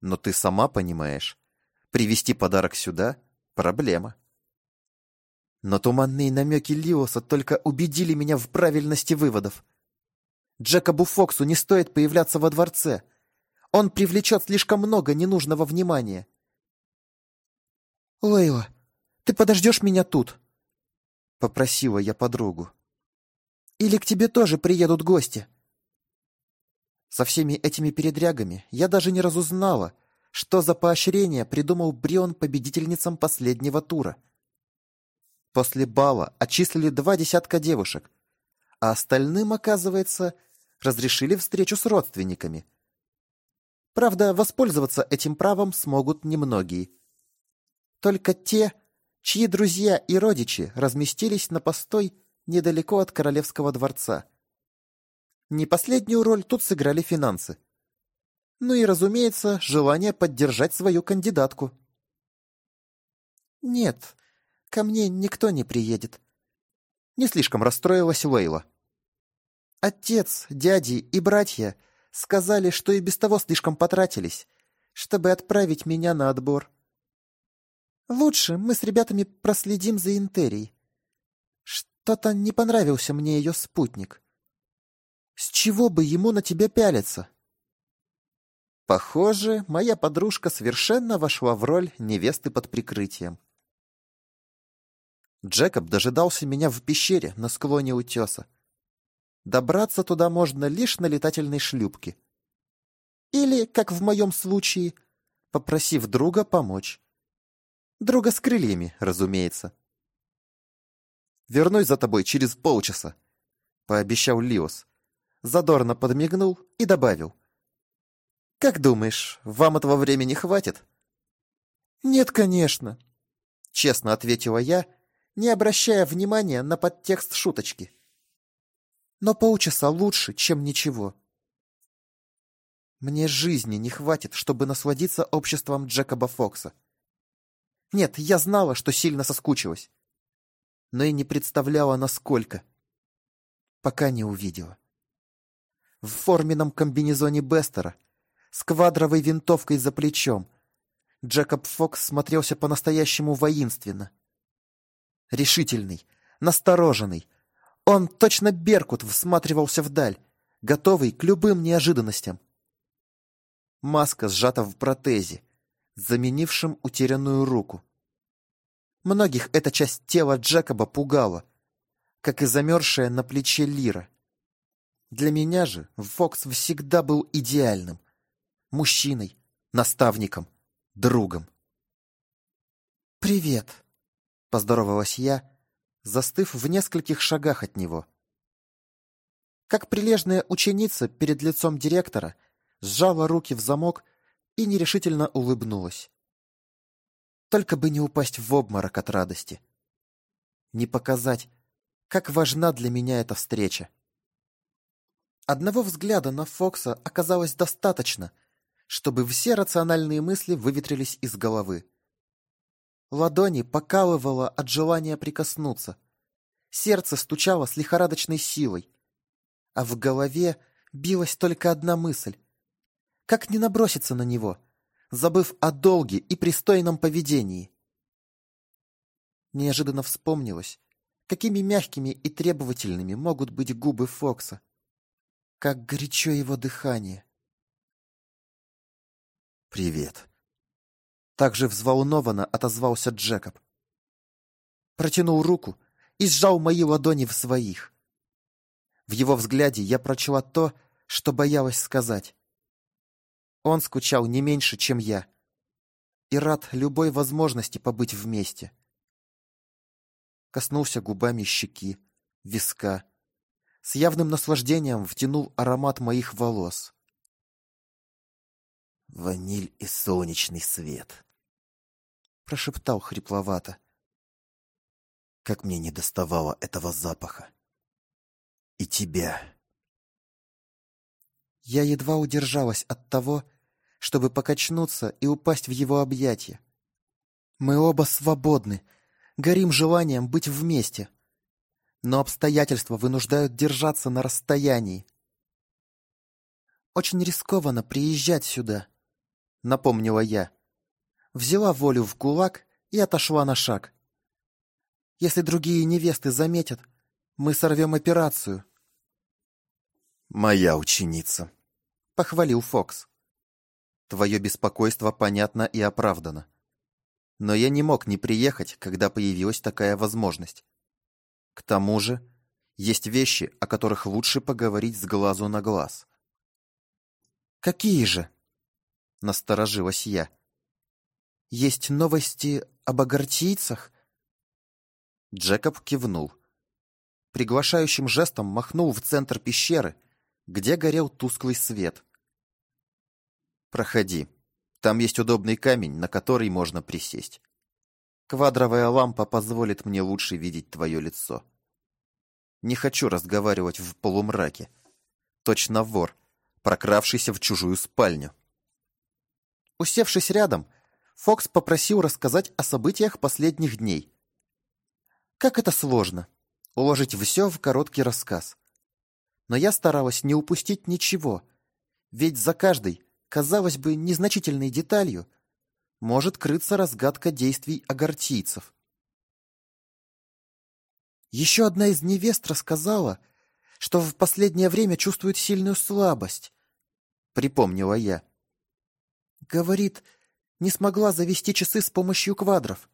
Но ты сама понимаешь, привести подарок сюда — проблема. Но туманные намеки Лиоса только убедили меня в правильности выводов. Джекобу Фоксу не стоит появляться во дворце. Он привлечет слишком много ненужного внимания. «Лейла, ты подождешь меня тут?» — попросила я подругу. «Или к тебе тоже приедут гости?» Со всеми этими передрягами я даже не разузнала, что за поощрение придумал Брион победительницам последнего тура. После бала отчислили два десятка девушек, а остальным, оказывается, разрешили встречу с родственниками. Правда, воспользоваться этим правом смогут немногие. Только те, чьи друзья и родичи разместились на постой недалеко от королевского дворца. Не последнюю роль тут сыграли финансы. Ну и, разумеется, желание поддержать свою кандидатку. «Нет, ко мне никто не приедет», — не слишком расстроилась Лейла. «Отец, дяди и братья сказали, что и без того слишком потратились, чтобы отправить меня на отбор. Лучше мы с ребятами проследим за Интерией. Что-то не понравился мне ее спутник. С чего бы ему на тебя пялиться? Похоже, моя подружка совершенно вошла в роль невесты под прикрытием. Джекоб дожидался меня в пещере на склоне утеса. Добраться туда можно лишь на летательной шлюпке. Или, как в моем случае, попросив друга помочь. Друга с крыльями, разумеется. «Вернусь за тобой через полчаса», — пообещал Лиос. Задорно подмигнул и добавил. «Как думаешь, вам этого времени хватит?» «Нет, конечно», — честно ответила я, не обращая внимания на подтекст шуточки. «Но полчаса лучше, чем ничего». Мне жизни не хватит, чтобы насладиться обществом Джекоба Фокса. Нет, я знала, что сильно соскучилась. Но и не представляла, насколько. Пока не увидела. В форменном комбинезоне Бестера, с квадровой винтовкой за плечом, Джекоб Фокс смотрелся по-настоящему воинственно. Решительный, настороженный. Он точно Беркут всматривался вдаль, готовый к любым неожиданностям. Маска сжата в протезе, заменившим утерянную руку. Многих эта часть тела Джекоба пугала, как и замерзшая на плече Лира. Для меня же Фокс всегда был идеальным. Мужчиной, наставником, другом. «Привет», — поздоровалась я, застыв в нескольких шагах от него. Как прилежная ученица перед лицом директора, сжала руки в замок и нерешительно улыбнулась. Только бы не упасть в обморок от радости. Не показать, как важна для меня эта встреча. Одного взгляда на Фокса оказалось достаточно, чтобы все рациональные мысли выветрились из головы. Ладони покалывало от желания прикоснуться. Сердце стучало с лихорадочной силой. А в голове билась только одна мысль. Как не наброситься на него, забыв о долге и пристойном поведении? Неожиданно вспомнилось, какими мягкими и требовательными могут быть губы Фокса. Как горячо его дыхание. «Привет», также взволнованно отозвался Джекоб. Протянул руку и сжал мои ладони в своих. В его взгляде я прочла то, что боялась сказать. Он скучал не меньше, чем я, и рад любой возможности побыть вместе. Коснулся губами щеки, виска, с явным наслаждением втянул аромат моих волос. Ваниль и солнечный свет прошептал хрипловато. Как мне не доставало этого запаха. И тебя. Я едва удержалась от того, чтобы покачнуться и упасть в его объятия. Мы оба свободны, горим желанием быть вместе. Но обстоятельства вынуждают держаться на расстоянии. Очень рискованно приезжать сюда, напомнила я взяла волю в кулак и отошла на шаг. Если другие невесты заметят, мы сорвем операцию. «Моя ученица», — похвалил Фокс. «Твое беспокойство понятно и оправдано. Но я не мог не приехать, когда появилась такая возможность. К тому же, есть вещи, о которых лучше поговорить с глазу на глаз». «Какие же?» — насторожилась я. Есть новости об агартийцах?» Джекоб кивнул. Приглашающим жестом махнул в центр пещеры, где горел тусклый свет. «Проходи. Там есть удобный камень, на который можно присесть. Квадровая лампа позволит мне лучше видеть твое лицо. Не хочу разговаривать в полумраке. Точно вор, прокравшийся в чужую спальню». Усевшись рядом, Фокс попросил рассказать о событиях последних дней. Как это сложно — уложить все в короткий рассказ. Но я старалась не упустить ничего, ведь за каждой, казалось бы, незначительной деталью может крыться разгадка действий агартийцев. Еще одна из невест рассказала, что в последнее время чувствует сильную слабость, припомнила я. Говорит, не смогла завести часы с помощью квадров.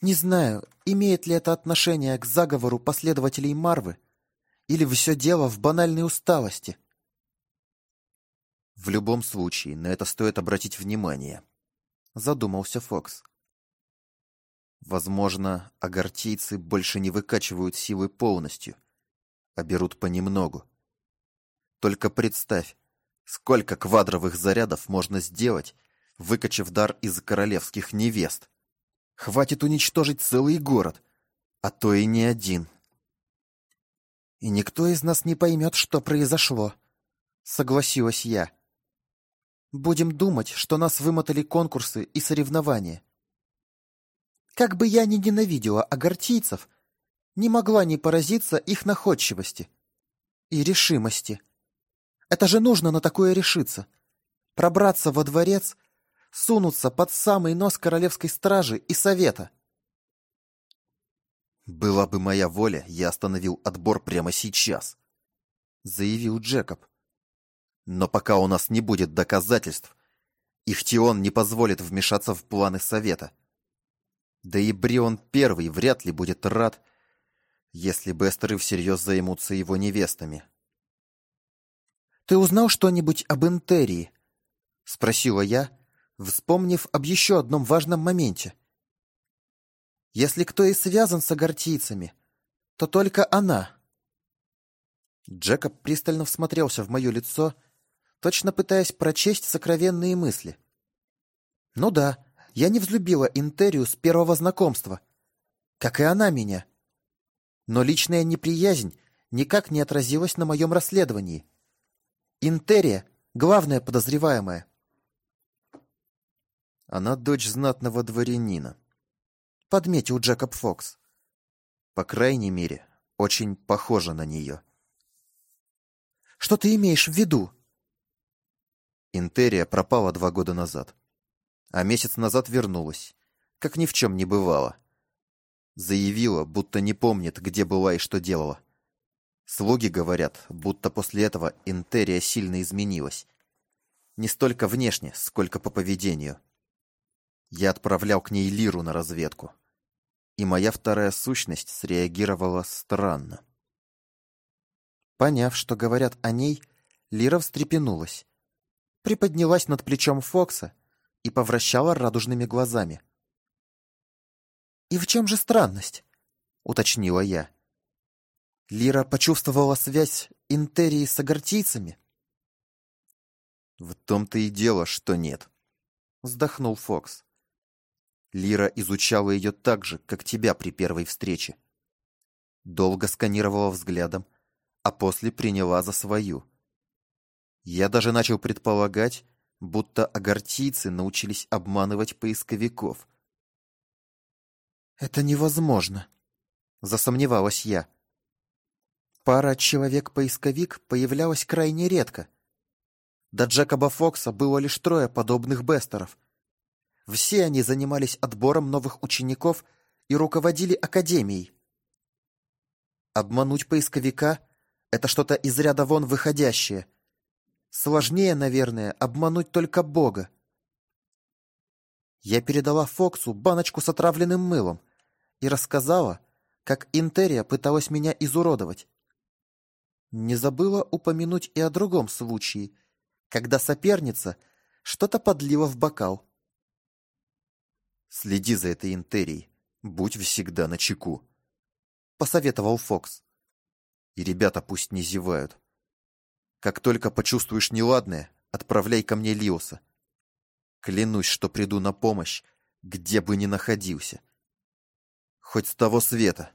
Не знаю, имеет ли это отношение к заговору последователей Марвы, или все дело в банальной усталости. В любом случае, на это стоит обратить внимание, задумался Фокс. Возможно, агартийцы больше не выкачивают силы полностью, а берут понемногу. Только представь, сколько квадровых зарядов можно сделать, выкачав дар из королевских невест. Хватит уничтожить целый город, а то и не один. И никто из нас не поймет, что произошло, согласилась я. Будем думать, что нас вымотали конкурсы и соревнования. Как бы я ни ненавидела агартийцев, не могла не поразиться их находчивости и решимости. Это же нужно на такое решиться. Пробраться во дворец сунуться под самый нос королевской стражи и совета. «Была бы моя воля, я остановил отбор прямо сейчас», — заявил Джекоб. «Но пока у нас не будет доказательств, Ихтион не позволит вмешаться в планы совета. Да и Брион Первый вряд ли будет рад. если Бестеры всерьез займутся его невестами. «Ты узнал что-нибудь об Интерии?» — спросила я, вспомнив об еще одном важном моменте. «Если кто и связан с агартийцами, то только она». Джекоб пристально всмотрелся в мое лицо, точно пытаясь прочесть сокровенные мысли. «Ну да, я не взлюбила Интерию с первого знакомства, как и она меня. Но личная неприязнь никак не отразилась на моем расследовании. Интерия — главная подозреваемая. Она дочь знатного дворянина, — подметил Джекоб Фокс. По крайней мере, очень похожа на нее. Что ты имеешь в виду? Интерия пропала два года назад, а месяц назад вернулась, как ни в чем не бывало. Заявила, будто не помнит, где была и что делала. Слуги говорят, будто после этого Интерия сильно изменилась. Не столько внешне, сколько по поведению. Я отправлял к ней Лиру на разведку. И моя вторая сущность среагировала странно. Поняв, что говорят о ней, Лира встрепенулась. Приподнялась над плечом Фокса и повращала радужными глазами. «И в чем же странность?» — уточнила я. Лира почувствовала связь Интерии с агартийцами? «В том-то и дело, что нет», — вздохнул Фокс. Лира изучала ее так же, как тебя при первой встрече. Долго сканировала взглядом, а после приняла за свою. Я даже начал предполагать, будто агартийцы научились обманывать поисковиков. «Это невозможно», — засомневалась я. Пара человек-поисковик появлялась крайне редко. До Джекоба Фокса было лишь трое подобных бестеров. Все они занимались отбором новых учеников и руководили академией. Обмануть поисковика — это что-то из ряда вон выходящее. Сложнее, наверное, обмануть только Бога. Я передала Фоксу баночку с отравленным мылом и рассказала, как Интерия пыталась меня изуродовать. Не забыла упомянуть и о другом случае, когда соперница что-то подлила в бокал. «Следи за этой Интерией, будь всегда начеку», — посоветовал Фокс. И ребята пусть не зевают. Как только почувствуешь неладное, отправляй ко мне Лиоса. Клянусь, что приду на помощь, где бы ни находился. Хоть с того света.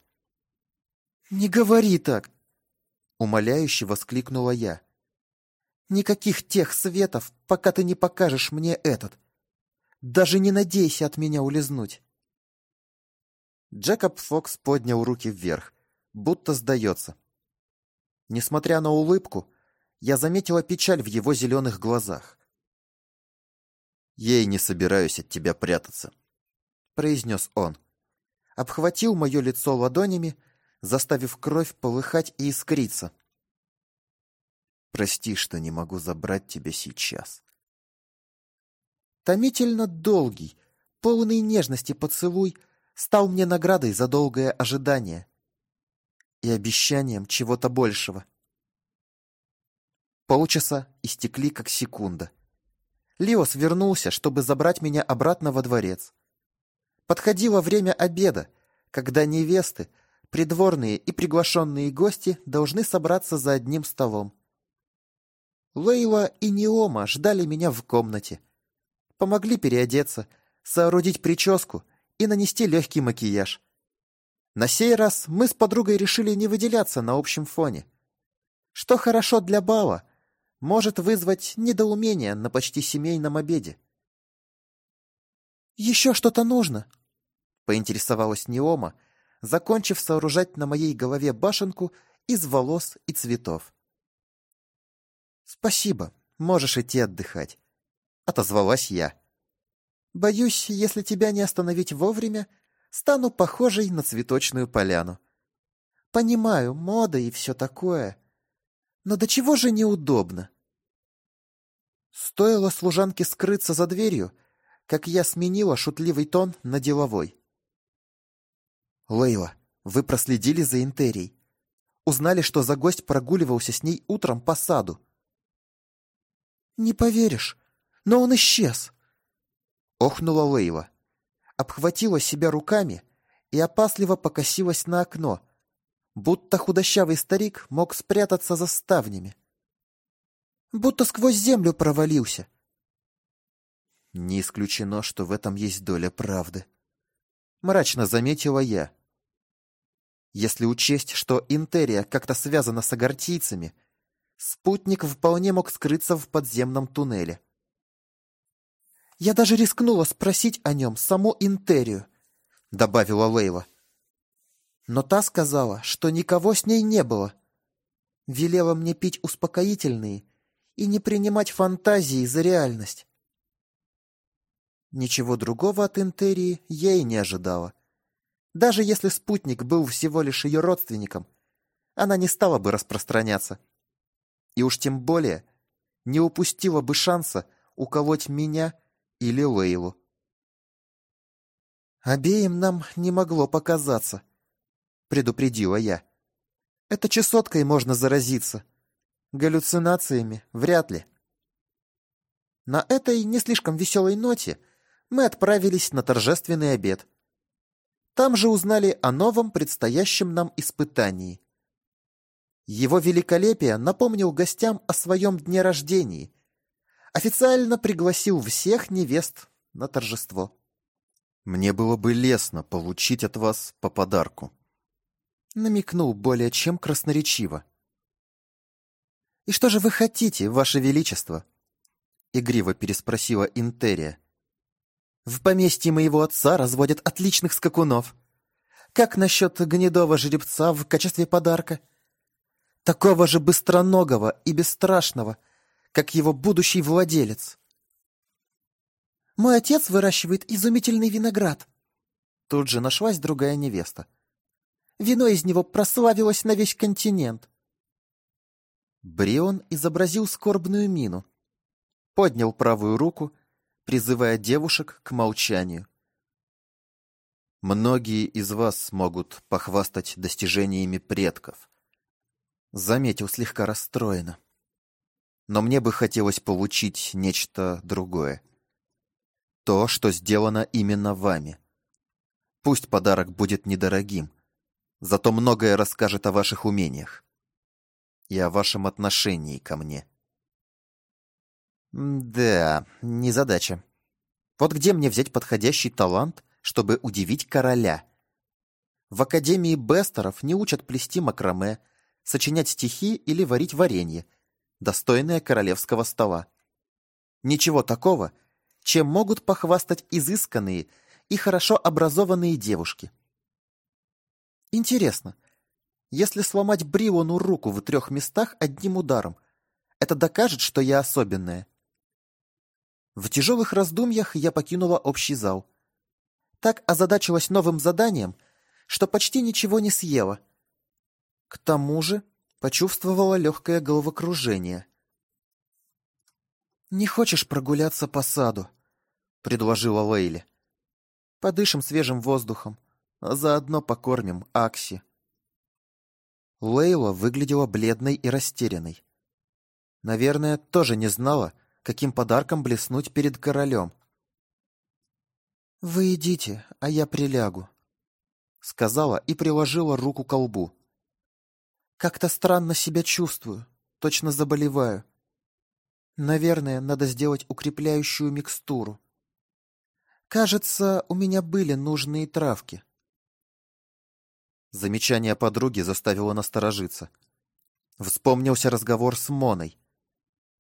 «Не говори так!» — умоляюще воскликнула я. «Никаких тех светов, пока ты не покажешь мне этот. Даже не надейся от меня улизнуть!» Джекоб Фокс поднял руки вверх, будто сдается. Несмотря на улыбку, я заметила печаль в его зеленых глазах. «Я и не собираюсь от тебя прятаться», — произнес он. Обхватил мое лицо ладонями, заставив кровь полыхать и искриться. «Прости, что не могу забрать тебя сейчас». Томительно долгий, полный нежности поцелуй стал мне наградой за долгое ожидание и обещанием чего-то большего. Полчаса истекли как секунда. Лиос вернулся, чтобы забрать меня обратно во дворец. Подходило время обеда, когда невесты, придворные и приглашенные гости должны собраться за одним столом. Лейла и Неома ждали меня в комнате. Помогли переодеться, соорудить прическу и нанести легкий макияж. На сей раз мы с подругой решили не выделяться на общем фоне. Что хорошо для бала, может вызвать недоумение на почти семейном обеде. «Еще что-то нужно?» — поинтересовалась Неома, закончив сооружать на моей голове башенку из волос и цветов. «Спасибо, можешь идти отдыхать», — отозвалась я. «Боюсь, если тебя не остановить вовремя, стану похожей на цветочную поляну. Понимаю, мода и все такое. Но до чего же неудобно? Стоило служанке скрыться за дверью, как я сменила шутливый тон на деловой. «Лейла, Вы проследили за Интерией. Узнали, что за гость прогуливался с ней утром по саду. «Не поверишь, но он исчез!» Охнула Лейла. Обхватила себя руками и опасливо покосилась на окно, будто худощавый старик мог спрятаться за ставнями. Будто сквозь землю провалился. Не исключено, что в этом есть доля правды. Мрачно заметила я. Если учесть, что Интерия как-то связана с агартийцами, спутник вполне мог скрыться в подземном туннеле. «Я даже рискнула спросить о нем саму Интерию», — добавила Лейла. Но та сказала, что никого с ней не было. Велела мне пить успокоительные и не принимать фантазии за реальность. Ничего другого от Интерии я и не ожидала. Даже если спутник был всего лишь ее родственником, она не стала бы распространяться. И уж тем более не упустила бы шанса уколоть меня или Лейлу. «Обеим нам не могло показаться», — предупредила я. «Это чесоткой можно заразиться. Галлюцинациями вряд ли». На этой не слишком веселой ноте мы отправились на торжественный обед — там же узнали о новом предстоящем нам испытании. Его великолепие напомнил гостям о своем дне рождения. Официально пригласил всех невест на торжество. «Мне было бы лестно получить от вас по подарку», намекнул более чем красноречиво. «И что же вы хотите, ваше величество?» Игриво переспросила Интерия. В поместье моего отца разводят отличных скакунов. Как насчет гнедого жеребца в качестве подарка? Такого же быстроногого и бесстрашного, как его будущий владелец. Мой отец выращивает изумительный виноград. Тут же нашлась другая невеста. Вино из него прославилось на весь континент. Брион изобразил скорбную мину, поднял правую руку призывая девушек к молчанию. «Многие из вас могут похвастать достижениями предков», — заметил слегка расстроенно. «Но мне бы хотелось получить нечто другое. То, что сделано именно вами. Пусть подарок будет недорогим, зато многое расскажет о ваших умениях и о вашем отношении ко мне». Да, незадача. Вот где мне взять подходящий талант, чтобы удивить короля? В Академии Бестеров не учат плести макраме, сочинять стихи или варить варенье, достойное королевского стола. Ничего такого, чем могут похвастать изысканные и хорошо образованные девушки. Интересно, если сломать Бриону руку в трех местах одним ударом, это докажет, что я особенная? В тяжелых раздумьях я покинула общий зал. Так озадачилась новым заданием, что почти ничего не съела. К тому же почувствовала легкое головокружение. «Не хочешь прогуляться по саду?» — предложила Лейли. «Подышим свежим воздухом, а заодно покормим Акси». Лейла выглядела бледной и растерянной. Наверное, тоже не знала, каким подарком блеснуть перед королем. «Вы идите, а я прилягу», — сказала и приложила руку к колбу. «Как-то странно себя чувствую, точно заболеваю. Наверное, надо сделать укрепляющую микстуру. Кажется, у меня были нужные травки». Замечание подруги заставило насторожиться. Вспомнился разговор с Моной.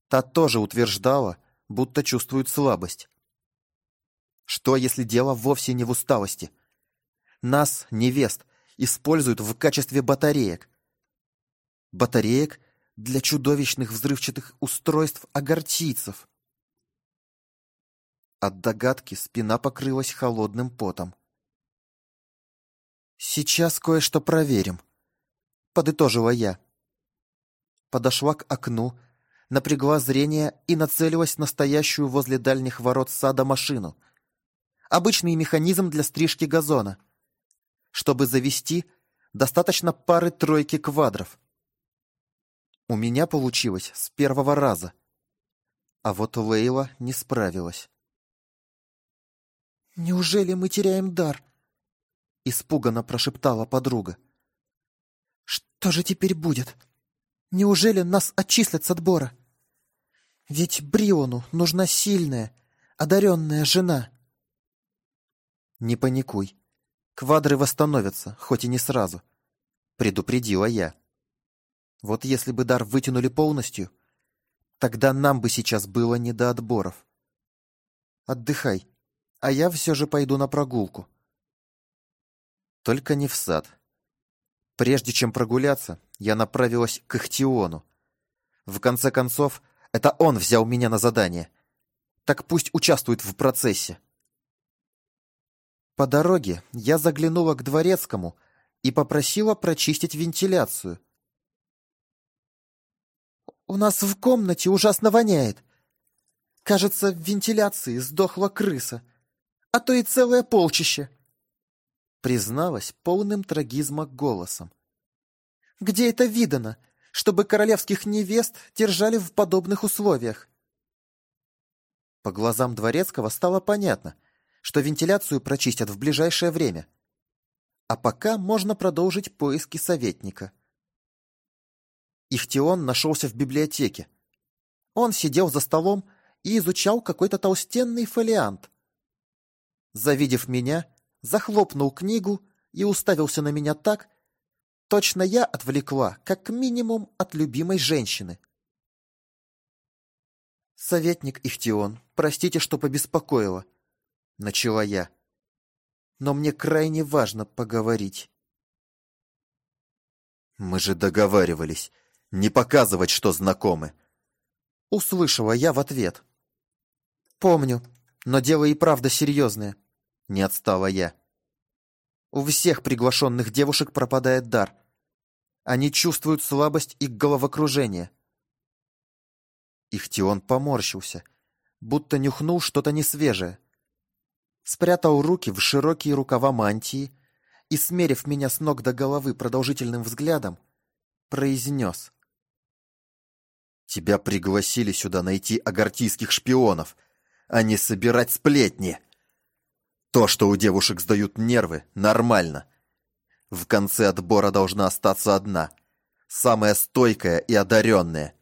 Та тоже утверждала, будто чувствует слабость. Что, если дело вовсе не в усталости? Нас, невест, используют в качестве батареек. Батареек для чудовищных взрывчатых устройств агартийцев. От догадки спина покрылась холодным потом. «Сейчас кое-что проверим», — подытожила я. Подошла к окну напрягла зрение и нацелилась на стоящую возле дальних ворот сада машину. Обычный механизм для стрижки газона. Чтобы завести, Достаточно пары-тройки квадров. У меня получилось с первого раза. А вот Лейла не справилась. «Неужели мы теряем дар?» Испуганно прошептала подруга. «Что же теперь будет? Неужели нас отчислят с отбора? Ведь Бриону нужна сильная, одаренная жена». «Не паникуй. Квадры восстановятся, хоть и не сразу», — предупредила я. «Вот если бы дар вытянули полностью, тогда нам бы сейчас было не до отборов. Отдыхай, а я все же пойду на прогулку. Только не в сад. Прежде чем прогуляться, я направилась к Ихтиону. В конце концов, это он взял меня на задание. Так пусть участвует в процессе. По дороге я заглянула к дворецкому и попросила прочистить вентиляцию. «У нас в комнате ужасно воняет. Кажется, в вентиляции сдохла крыса а то и целое полчище!» Призналась полным трагизма голосом. «Где это видано, чтобы королевских невест держали в подобных условиях?» По глазам Дворецкого стало понятно, что вентиляцию прочистят в ближайшее время. А пока можно продолжить поиски советника. Ихтион нашелся в библиотеке. Он сидел за столом и изучал какой-то толстенный фолиант, завидев меня, захлопнул книгу и уставился на меня так, точно я отвлекла, как минимум, от любимой женщины. «Советник Ихтион, простите, что побеспокоила», — начала я. «Но мне крайне важно поговорить». «Мы же договаривались не показывать, что знакомы», — услышала я в ответ. «Помню, но дело и правда серьезное. Не отстала я. У всех приглашенных девушек пропадает дар. Они чувствуют слабость и головокружение. Ихтион поморщился, будто нюхнул что-то несвежее. Спрятал руки в широкие рукава мантии и, смерив меня с ног до головы продолжительным взглядом, произнес. «Тебя пригласили сюда найти агартийских шпионов, а не собирать сплетни!» То, что у девушек сдают нервы, нормально. В конце отбора должна остаться одна. Самая стойкая и одаренная.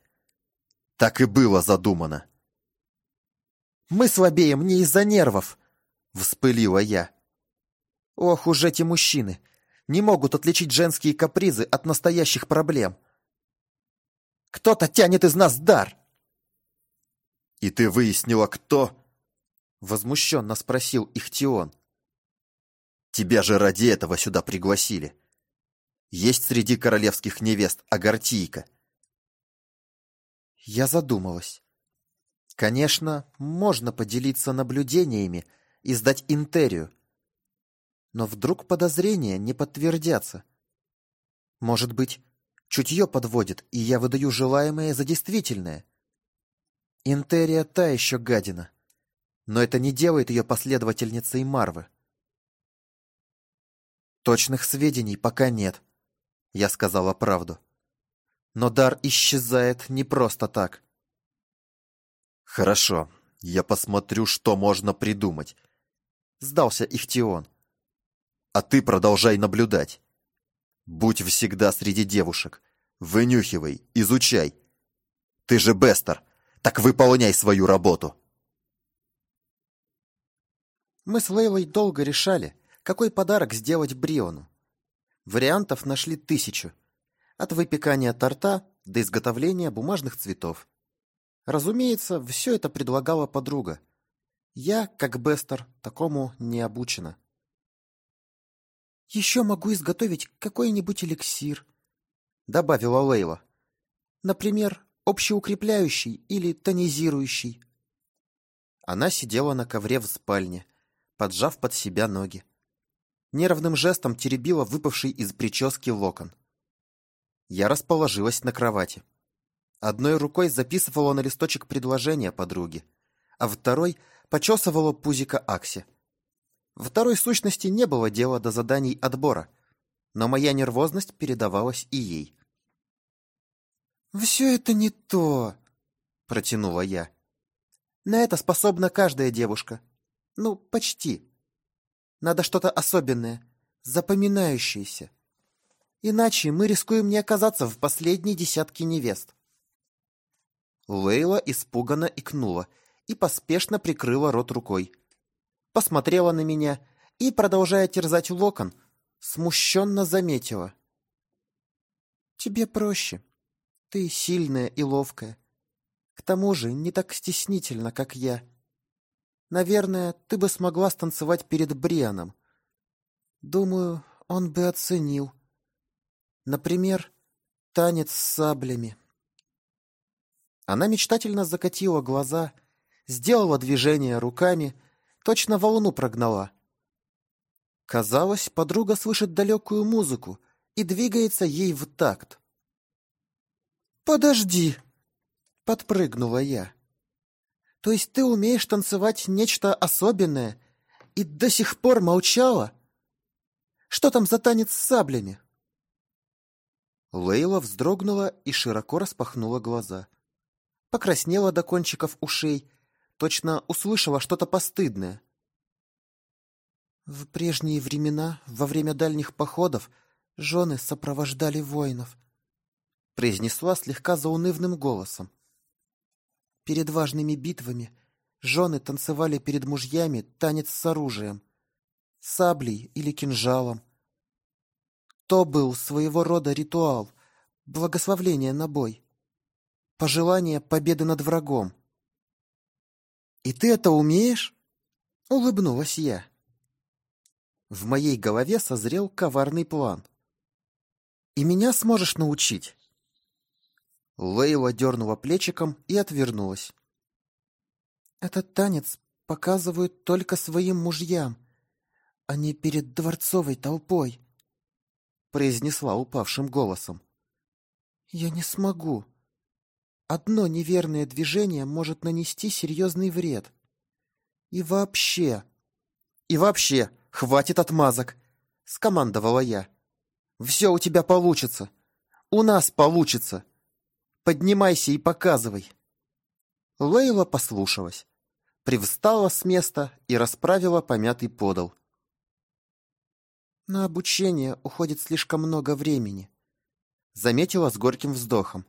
Так и было задумано. «Мы слабеем не из-за нервов!» — вспылила я. «Ох уж эти мужчины! Не могут отличить женские капризы от настоящих проблем!» «Кто-то тянет из нас дар!» «И ты выяснила, кто?» Возмущенно спросил Ихтион. Тебя же ради этого сюда пригласили. Есть среди королевских невест Агартийка. Я задумалась. Конечно, можно поделиться наблюдениями и сдать интерию. Но вдруг подозрения не подтвердятся. Может быть, чутье подводит, и я выдаю желаемое за действительное. Интерия та еще гадина но это не делает ее последовательницей Марвы. Точных сведений пока нет, я сказала правду. Но дар исчезает не просто так. Хорошо, я посмотрю, что можно придумать. Сдался Ихтион. А ты продолжай наблюдать. Будь всегда среди девушек. Вынюхивай, изучай. Ты же Бестер, так выполняй свою работу. Мы с Лейлой долго решали, какой подарок сделать Бриону. Вариантов нашли тысячу. От выпекания торта до изготовления бумажных цветов. Разумеется, все это предлагала подруга. Я, как Бестер, такому не обучена. «Еще могу изготовить какой-нибудь эликсир», — добавила Лейла. «Например, общеукрепляющий или тонизирующий». Она сидела на ковре в спальне, поджав под себя ноги. Нервным жестом теребила выпавший из прически локон. Я расположилась на кровати. Одной рукой записывала на листочек предложение подруги, а второй почесывала пузика Акси. Второй сущности не было дела до заданий отбора, но моя нервозность передавалась и ей. «Все это не то», — протянула я. «На это способна каждая девушка. Ну, почти. Надо что-то особенное, запоминающееся. Иначе мы рискуем не оказаться в последней десятке невест». Лейла испуганно икнула и поспешно прикрыла рот рукой. Посмотрела на меня и, продолжая терзать локон, смущенно заметила. «Тебе проще. Ты сильная и ловкая. К тому же не так стеснительно, как я. Наверное, ты бы смогла станцевать перед Брианом. Думаю, он бы оценил. Например, танец с саблями». Она мечтательно закатила глаза, сделала движение руками, точно волну прогнала. Казалось, подруга слышит далекую музыку и двигается ей в такт. «Подожди!» — подпрыгнула я. «То есть ты умеешь танцевать нечто особенное и до сих пор молчала? Что там за танец с саблями?» Лейла вздрогнула и широко распахнула глаза. Покраснела до кончиков ушей, точно услышала что-то постыдное. В прежние времена, во время дальних походов, жены сопровождали воинов, произнесла слегка заунывным голосом. Перед важными битвами жены танцевали перед мужьями танец с оружием, саблей или кинжалом. То был своего рода ритуал, благословление на бой, пожелание победы над врагом. «И ты это умеешь?» — улыбнулась я. В моей голове созрел коварный план. «И меня сможешь научить?» Лейла дернула плечиком и отвернулась. «Этот танец показывают только своим мужьям, а не перед дворцовой толпой», произнесла упавшим голосом. «Я не смогу. Одно неверное движение может нанести серьезный вред. И вообще... И вообще, «Хватит отмазок!» — скомандовала я. «Все у тебя получится! У нас получится! Поднимайся и показывай!» Лейла послушалась, привстала с места и расправила помятый подол. «На обучение уходит слишком много времени», — заметила с горьким вздохом.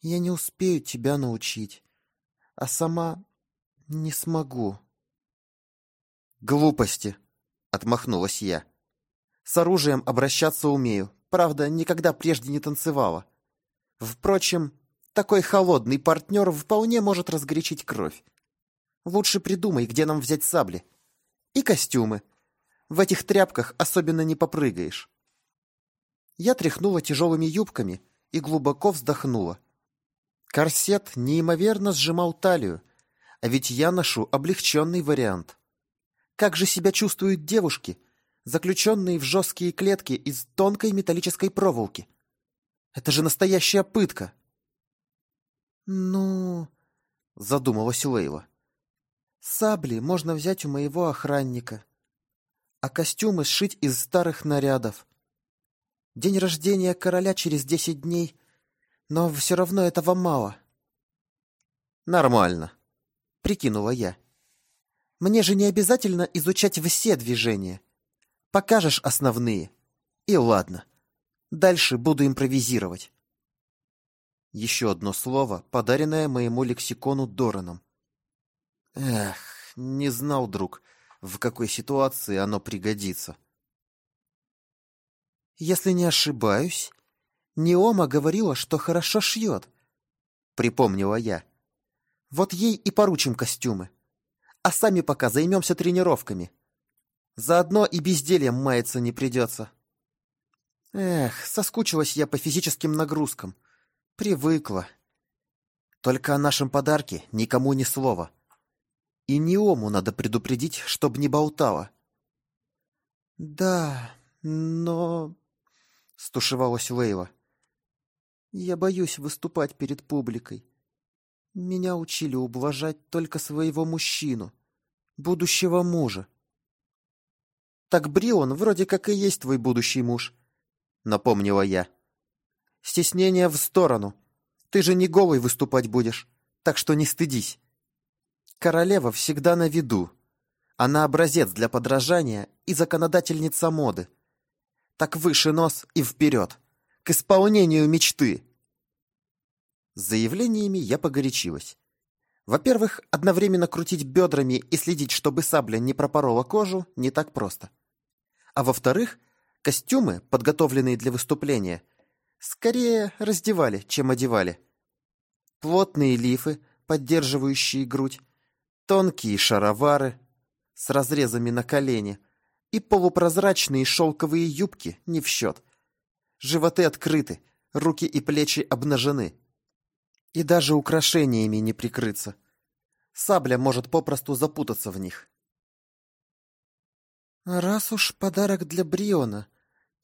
«Я не успею тебя научить, а сама не смогу». «Глупости!» отмахнулась я. С оружием обращаться умею, правда, никогда прежде не танцевала. Впрочем, такой холодный партнер вполне может разгорячить кровь. Лучше придумай, где нам взять сабли. И костюмы. В этих тряпках особенно не попрыгаешь. Я тряхнула тяжелыми юбками и глубоко вздохнула. Корсет неимоверно сжимал талию, а ведь я ношу облегченный вариант. Как же себя чувствуют девушки, заключенные в жесткие клетки из тонкой металлической проволоки? Это же настоящая пытка!» «Ну...» — задумалась Лейла. «Сабли можно взять у моего охранника, а костюмы сшить из старых нарядов. День рождения короля через десять дней, но все равно этого мало». «Нормально», — прикинула я. Мне же не обязательно изучать все движения. Покажешь основные. И ладно. Дальше буду импровизировать. Еще одно слово, подаренное моему лексикону Дораном. Эх, не знал, друг, в какой ситуации оно пригодится. Если не ошибаюсь, Неома говорила, что хорошо шьет, припомнила я. Вот ей и поручим костюмы а сами пока займемся тренировками. Заодно и бездельем маяться не придется. Эх, соскучилась я по физическим нагрузкам. Привыкла. Только о нашем подарке никому ни слова. И Неому надо предупредить, чтоб не болтала. «Да, но...» — стушевалась Лейла. «Я боюсь выступать перед публикой. Меня учили ублажать только своего мужчину, будущего мужа. Так Брион вроде как и есть твой будущий муж, напомнила я. Стеснение в сторону. Ты же не голый выступать будешь, так что не стыдись. Королева всегда на виду. Она образец для подражания и законодательница моды. Так выше нос и вперед, к исполнению мечты. С заявлениями я погорячилась. Во-первых, одновременно крутить бедрами и следить, чтобы сабля не пропорола кожу, не так просто. А во-вторых, костюмы, подготовленные для выступления, скорее раздевали, чем одевали. Плотные лифы, поддерживающие грудь, тонкие шаровары с разрезами на колени и полупрозрачные шелковые юбки не в счет. Животы открыты, руки и плечи обнажены. И даже украшениями не прикрыться. Сабля может попросту запутаться в них. «Раз уж подарок для Бриона,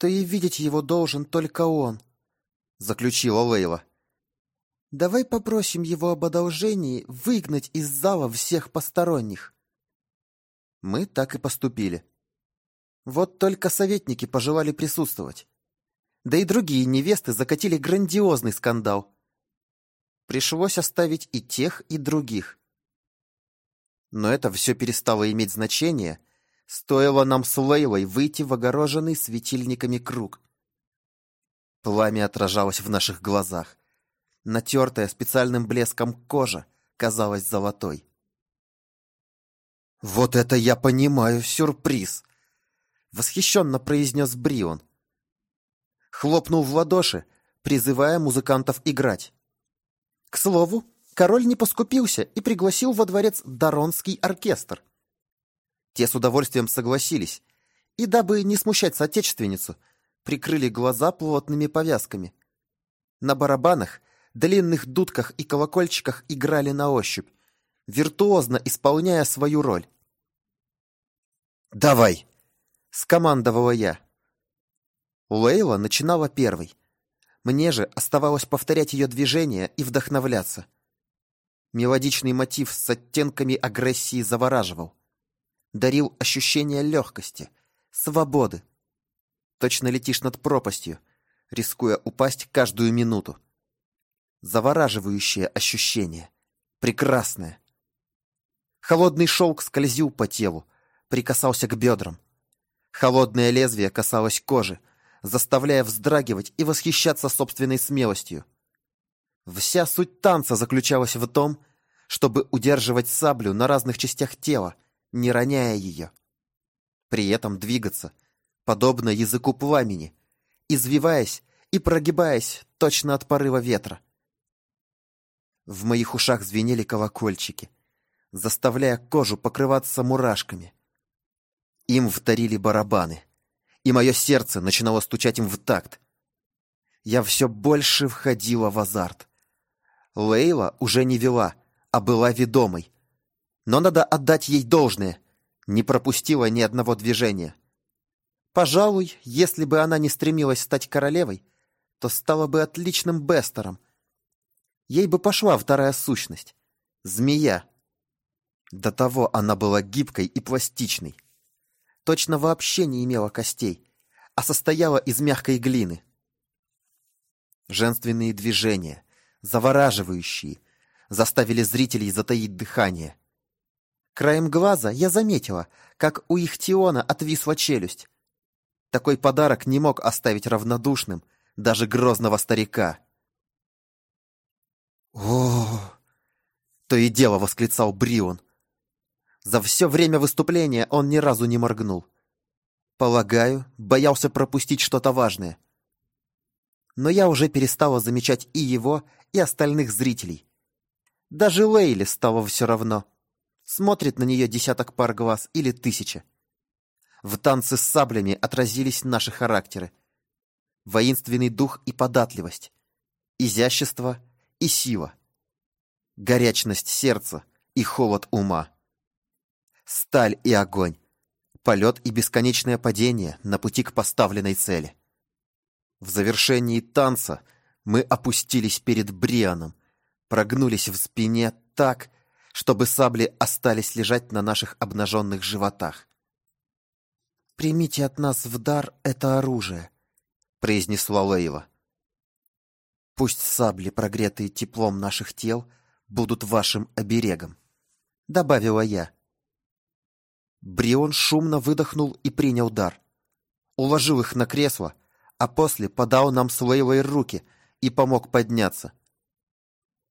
то и видеть его должен только он», — заключила Лейла. «Давай попросим его об одолжении выгнать из зала всех посторонних». Мы так и поступили. Вот только советники пожелали присутствовать. Да и другие невесты закатили грандиозный скандал. Пришлось оставить и тех, и других. Но это все перестало иметь значение, стоило нам с Лейлой выйти в огороженный светильниками круг. Пламя отражалось в наших глазах. Натертая специальным блеском кожа казалась золотой. «Вот это я понимаю, сюрприз!» — восхищенно произнес Брион. Хлопнул в ладоши, призывая музыкантов играть. К слову, король не поскупился и пригласил во дворец Даронский оркестр. Те с удовольствием согласились, и дабы не смущать соотечественницу, прикрыли глаза плотными повязками. На барабанах, длинных дудках и колокольчиках играли на ощупь, виртуозно исполняя свою роль. «Давай!» — скомандовала я. Лейла начинала первой. Мне же оставалось повторять ее движения и вдохновляться. Мелодичный мотив с оттенками агрессии завораживал. Дарил ощущение легкости, свободы. Точно летишь над пропастью, рискуя упасть каждую минуту. Завораживающее ощущение. Прекрасное. Холодный шелк скользил по телу, прикасался к бедрам. Холодное лезвие касалось кожи, заставляя вздрагивать и восхищаться собственной смелостью. Вся суть танца заключалась в том, чтобы удерживать саблю на разных частях тела, не роняя ее. При этом двигаться, подобно языку пламени, извиваясь и прогибаясь точно от порыва ветра. В моих ушах звенели колокольчики, заставляя кожу покрываться мурашками. Им вторили барабаны — и мое сердце начинало стучать им в такт. Я все больше входила в азарт. Лейла уже не вела, а была ведомой. Но надо отдать ей должное. Не пропустила ни одного движения. Пожалуй, если бы она не стремилась стать королевой, то стала бы отличным бестером. Ей бы пошла вторая сущность — змея. До того она была гибкой и пластичной точно вообще не имела костей, а состояла из мягкой глины. Женственные движения, завораживающие, заставили зрителей затаить дыхание. Краем глаза я заметила, как у Ихтиона отвисла челюсть. Такой подарок не мог оставить равнодушным даже грозного старика. о То и дело восклицал Брион, за все время выступления он ни разу не моргнул. Полагаю, боялся пропустить что-то важное. Но я уже перестала замечать и его, и остальных зрителей. Даже Лейли стало все равно. Смотрит на нее десяток пар глаз или тысяча. В танце с саблями отразились наши характеры. Воинственный дух и податливость. Изящество и сила. Горячность сердца и холод ума сталь и огонь, полет и бесконечное падение на пути к поставленной цели. В завершении танца мы опустились перед Брианом, прогнулись в спине так, чтобы сабли остались лежать на наших обнаженных животах. «Примите от нас в дар это оружие», — произнесла Лейла. «Пусть сабли, прогретые теплом наших тел, будут вашим оберегом», — добавила я. Брион шумно выдохнул и принял дар. Уложил их на кресло, а после подал нам с Лейлой руки и помог подняться.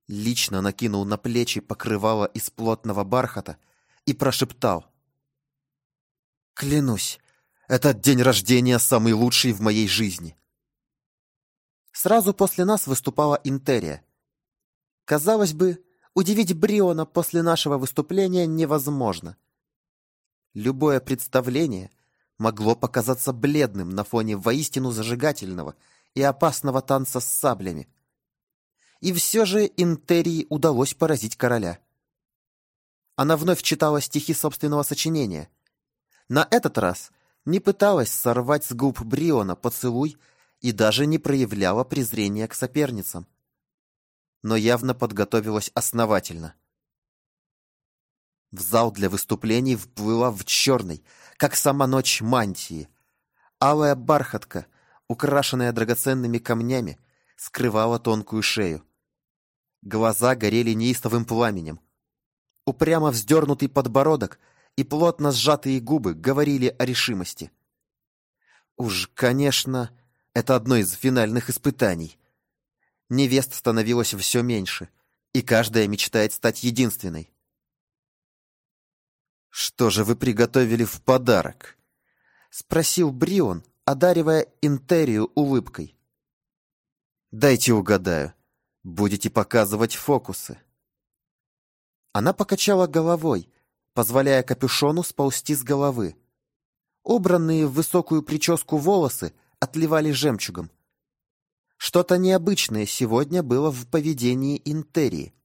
Лично накинул на плечи покрывало из плотного бархата и прошептал. «Клянусь, этот день рождения самый лучший в моей жизни. Сразу после нас выступала Интерия. Казалось бы, удивить Бриона после нашего выступления невозможно. Любое представление могло показаться бледным на фоне воистину зажигательного и опасного танца с саблями. И все же Интерии удалось поразить короля. Она вновь читала стихи собственного сочинения. На этот раз не пыталась сорвать с губ Бриона поцелуй и даже не проявляла презрения к соперницам. Но явно подготовилась основательно. В зал для выступлений вплыла в черной, как сама ночь мантии. Алая бархатка, украшенная драгоценными камнями, скрывала тонкую шею. Глаза горели неистовым пламенем. Упрямо вздернутый подбородок и плотно сжатые губы говорили о решимости. Уж, конечно, это одно из финальных испытаний. Невест становилось все меньше, и каждая мечтает стать единственной. «Что же вы приготовили в подарок?» — спросил Брион, одаривая Интерию улыбкой. «Дайте угадаю. Будете показывать фокусы». Она покачала головой, позволяя капюшону сползти с головы. Убранные в высокую прическу волосы отливали жемчугом. Что-то необычное сегодня было в поведении Интерии.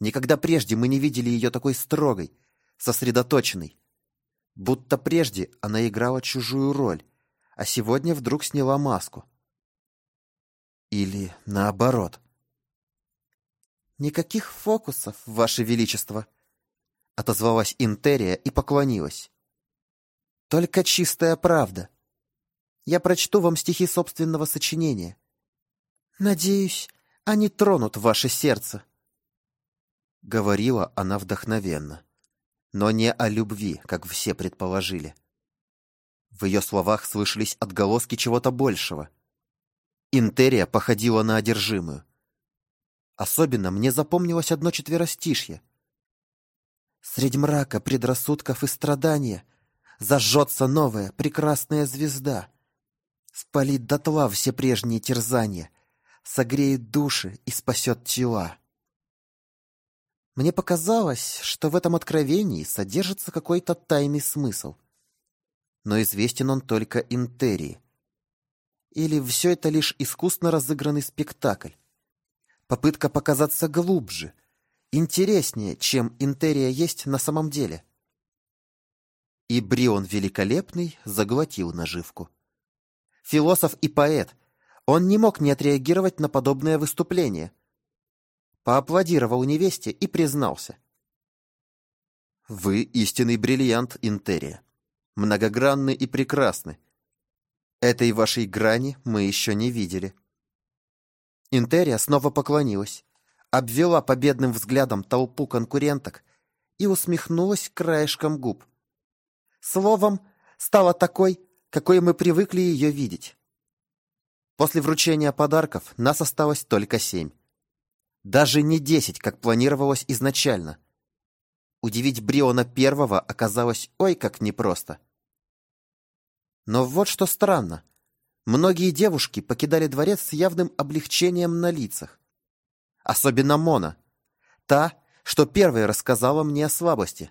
Никогда прежде мы не видели ее такой строгой, сосредоточенной. Будто прежде она играла чужую роль, а сегодня вдруг сняла маску. Или наоборот. «Никаких фокусов, Ваше Величество!» Отозвалась Интерия и поклонилась. «Только чистая правда. Я прочту вам стихи собственного сочинения. Надеюсь, они тронут ваше сердце». Говорила она вдохновенно, но не о любви, как все предположили. В ее словах слышались отголоски чего-то большего. Интерия походила на одержимую. Особенно мне запомнилось одно четверостишье. Средь мрака предрассудков и страдания зажжется новая прекрасная звезда. Спалит дотла все прежние терзания, согреет души и спасет тела. Мне показалось, что в этом откровении содержится какой-то тайный смысл. Но известен он только Интерии. Или все это лишь искусно разыгранный спектакль? Попытка показаться глубже, интереснее, чем Интерия есть на самом деле. И Брион Великолепный заглотил наживку. Философ и поэт, он не мог не отреагировать на подобное выступление. Поаплодировал невесте и признался. «Вы истинный бриллиант, Интерия. Многогранны и прекрасны. Этой вашей грани мы еще не видели». Интерия снова поклонилась, обвела победным взглядом толпу конкуренток и усмехнулась краешком губ. Словом, стала такой, какой мы привыкли ее видеть. После вручения подарков нас осталось только семь. Даже не десять, как планировалось изначально. Удивить Бриона первого оказалось ой как непросто. Но вот что странно. Многие девушки покидали дворец с явным облегчением на лицах. Особенно Мона. Та, что первая рассказала мне о слабости.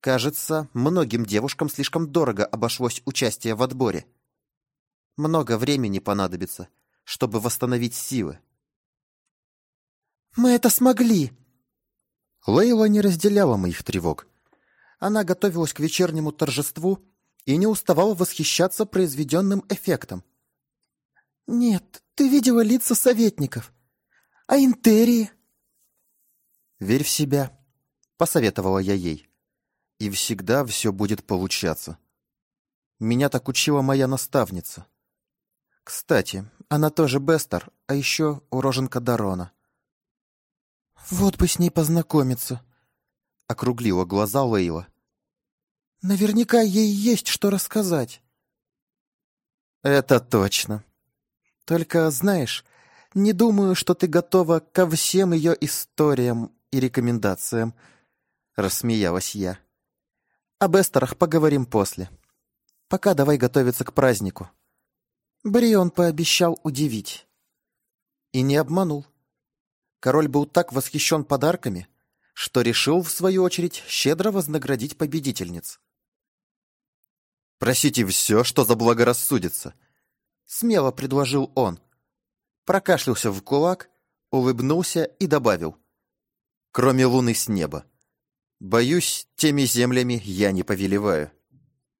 Кажется, многим девушкам слишком дорого обошлось участие в отборе. Много времени понадобится, чтобы восстановить силы. «Мы это смогли!» Лейла не разделяла моих тревог. Она готовилась к вечернему торжеству и не уставала восхищаться произведенным эффектом. «Нет, ты видела лица советников. А Интерии?» «Верь в себя», — посоветовала я ей. «И всегда все будет получаться. Меня так учила моя наставница. Кстати, она тоже Бестер, а еще уроженка Дарона. «Вот бы с ней познакомиться», — округлила глаза Лейла. «Наверняка ей есть что рассказать». «Это точно. Только, знаешь, не думаю, что ты готова ко всем ее историям и рекомендациям», — рассмеялась я. «Об Эстерах поговорим после. Пока давай готовиться к празднику». Брион пообещал удивить. И не обманул. Король был так восхищен подарками, что решил, в свою очередь, щедро вознаградить победительниц. «Просите все, что заблагорассудится», — смело предложил он. Прокашлялся в кулак, улыбнулся и добавил. «Кроме луны с неба. Боюсь, теми землями я не повелеваю».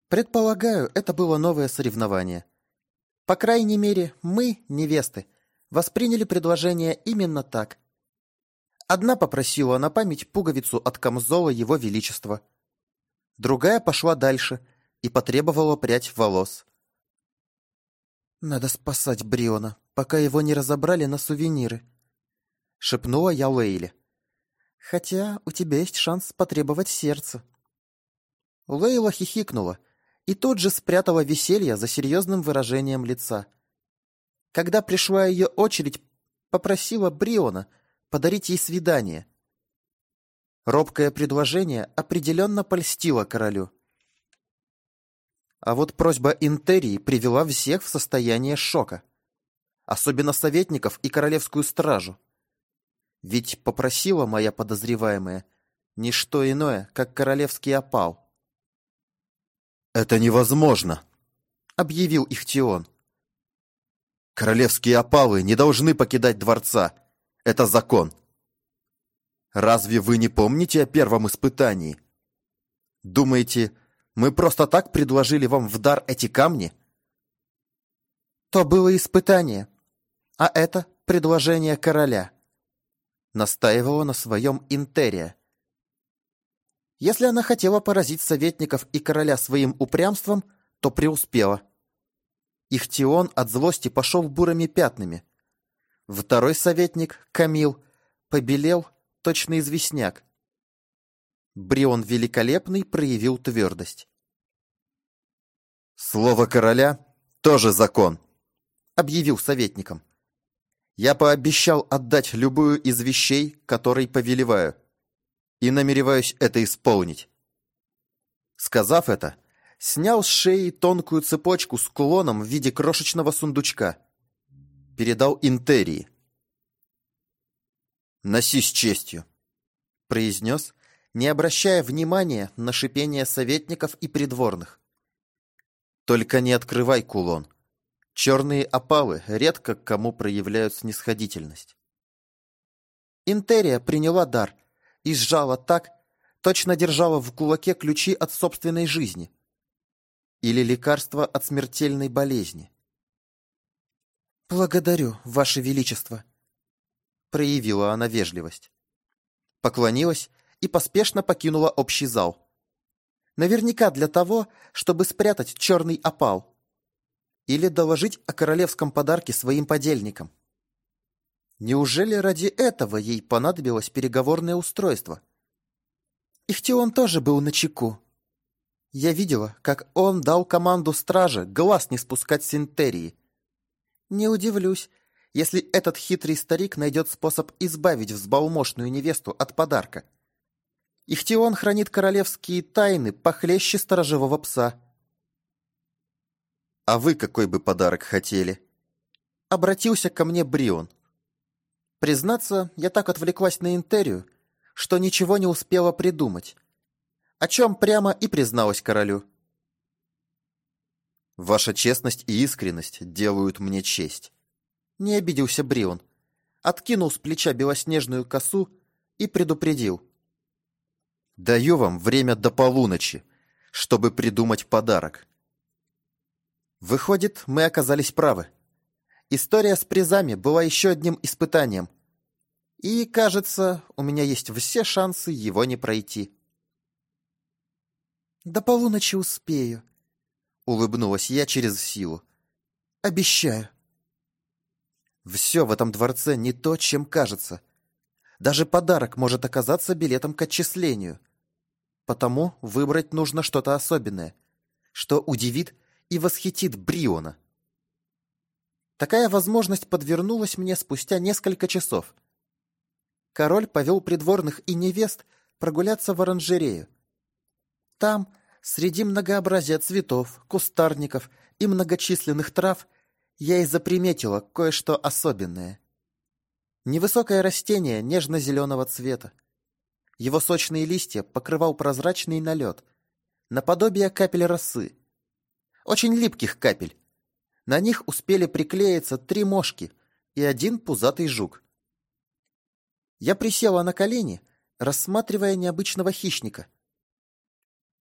Предполагаю, это было новое соревнование. По крайней мере, мы, невесты, восприняли предложение именно так. Одна попросила на память пуговицу от камзола Его Величества. Другая пошла дальше и потребовала прядь волос. «Надо спасать Бриона, пока его не разобрали на сувениры», — шепнула я Лейле. «Хотя у тебя есть шанс потребовать сердце». Лейла хихикнула и тут же спрятала веселье за серьезным выражением лица. Когда пришла ее очередь, попросила Бриона — подарить ей свидание. Робкое предложение определенно польстило королю. А вот просьба Интерии привела всех в состояние шока. Особенно советников и королевскую стражу. Ведь попросила моя подозреваемая не что иное, как королевский опал. «Это невозможно», — объявил Ихтион. «Королевские опалы не должны покидать дворца. Это закон. Разве вы не помните о первом испытании? Думаете, мы просто так предложили вам в дар эти камни? То было испытание, а это предложение короля. Настаивала на своем Интерия. Если она хотела поразить советников и короля своим упрямством, то преуспела. Ихтион от злости пошел бурыми пятнами – Второй советник, Камил, побелел, точно известняк. Брион Великолепный проявил твердость. «Слово короля тоже закон», — объявил советником. «Я пообещал отдать любую из вещей, которой повелеваю, и намереваюсь это исполнить». Сказав это, снял с шеи тонкую цепочку с кулоном в виде крошечного сундучка передал Интерии. «Носи с честью», — произнес, не обращая внимания на шипение советников и придворных. «Только не открывай кулон. Черные опалы редко к кому проявляют снисходительность». Интерия приняла дар и сжала так, точно держала в кулаке ключи от собственной жизни или лекарства от смертельной болезни. «Благодарю, Ваше Величество!» Проявила она вежливость. Поклонилась и поспешно покинула общий зал. Наверняка для того, чтобы спрятать черный опал. Или доложить о королевском подарке своим подельникам. Неужели ради этого ей понадобилось переговорное устройство? Ихтион тоже был на чеку. Я видела, как он дал команду страже глаз не спускать с Интерии, не удивлюсь, если этот хитрый старик найдет способ избавить взбалмошную невесту от подарка. Ихтион хранит королевские тайны похлеще сторожевого пса. «А вы какой бы подарок хотели?» Обратился ко мне Брион. Признаться, я так отвлеклась на Интерию, что ничего не успела придумать. О чем прямо и призналась королю. Ваша честность и искренность делают мне честь. Не обиделся Брион. Откинул с плеча белоснежную косу и предупредил. Даю вам время до полуночи, чтобы придумать подарок. Выходит, мы оказались правы. История с призами была еще одним испытанием. И, кажется, у меня есть все шансы его не пройти. «До полуночи успею», Улыбнулась я через силу. Обещаю. Все в этом дворце не то, чем кажется. Даже подарок может оказаться билетом к отчислению. Потому выбрать нужно что-то особенное, что удивит и восхитит Бриона. Такая возможность подвернулась мне спустя несколько часов. Король повел придворных и невест прогуляться в оранжерею. Там, среди многообразия цветов, кустарников и многочисленных трав, я и заприметила кое-что особенное. Невысокое растение нежно-зеленого цвета. Его сочные листья покрывал прозрачный налет, наподобие капель росы. Очень липких капель. На них успели приклеиться три мошки и один пузатый жук. Я присела на колени, рассматривая необычного хищника.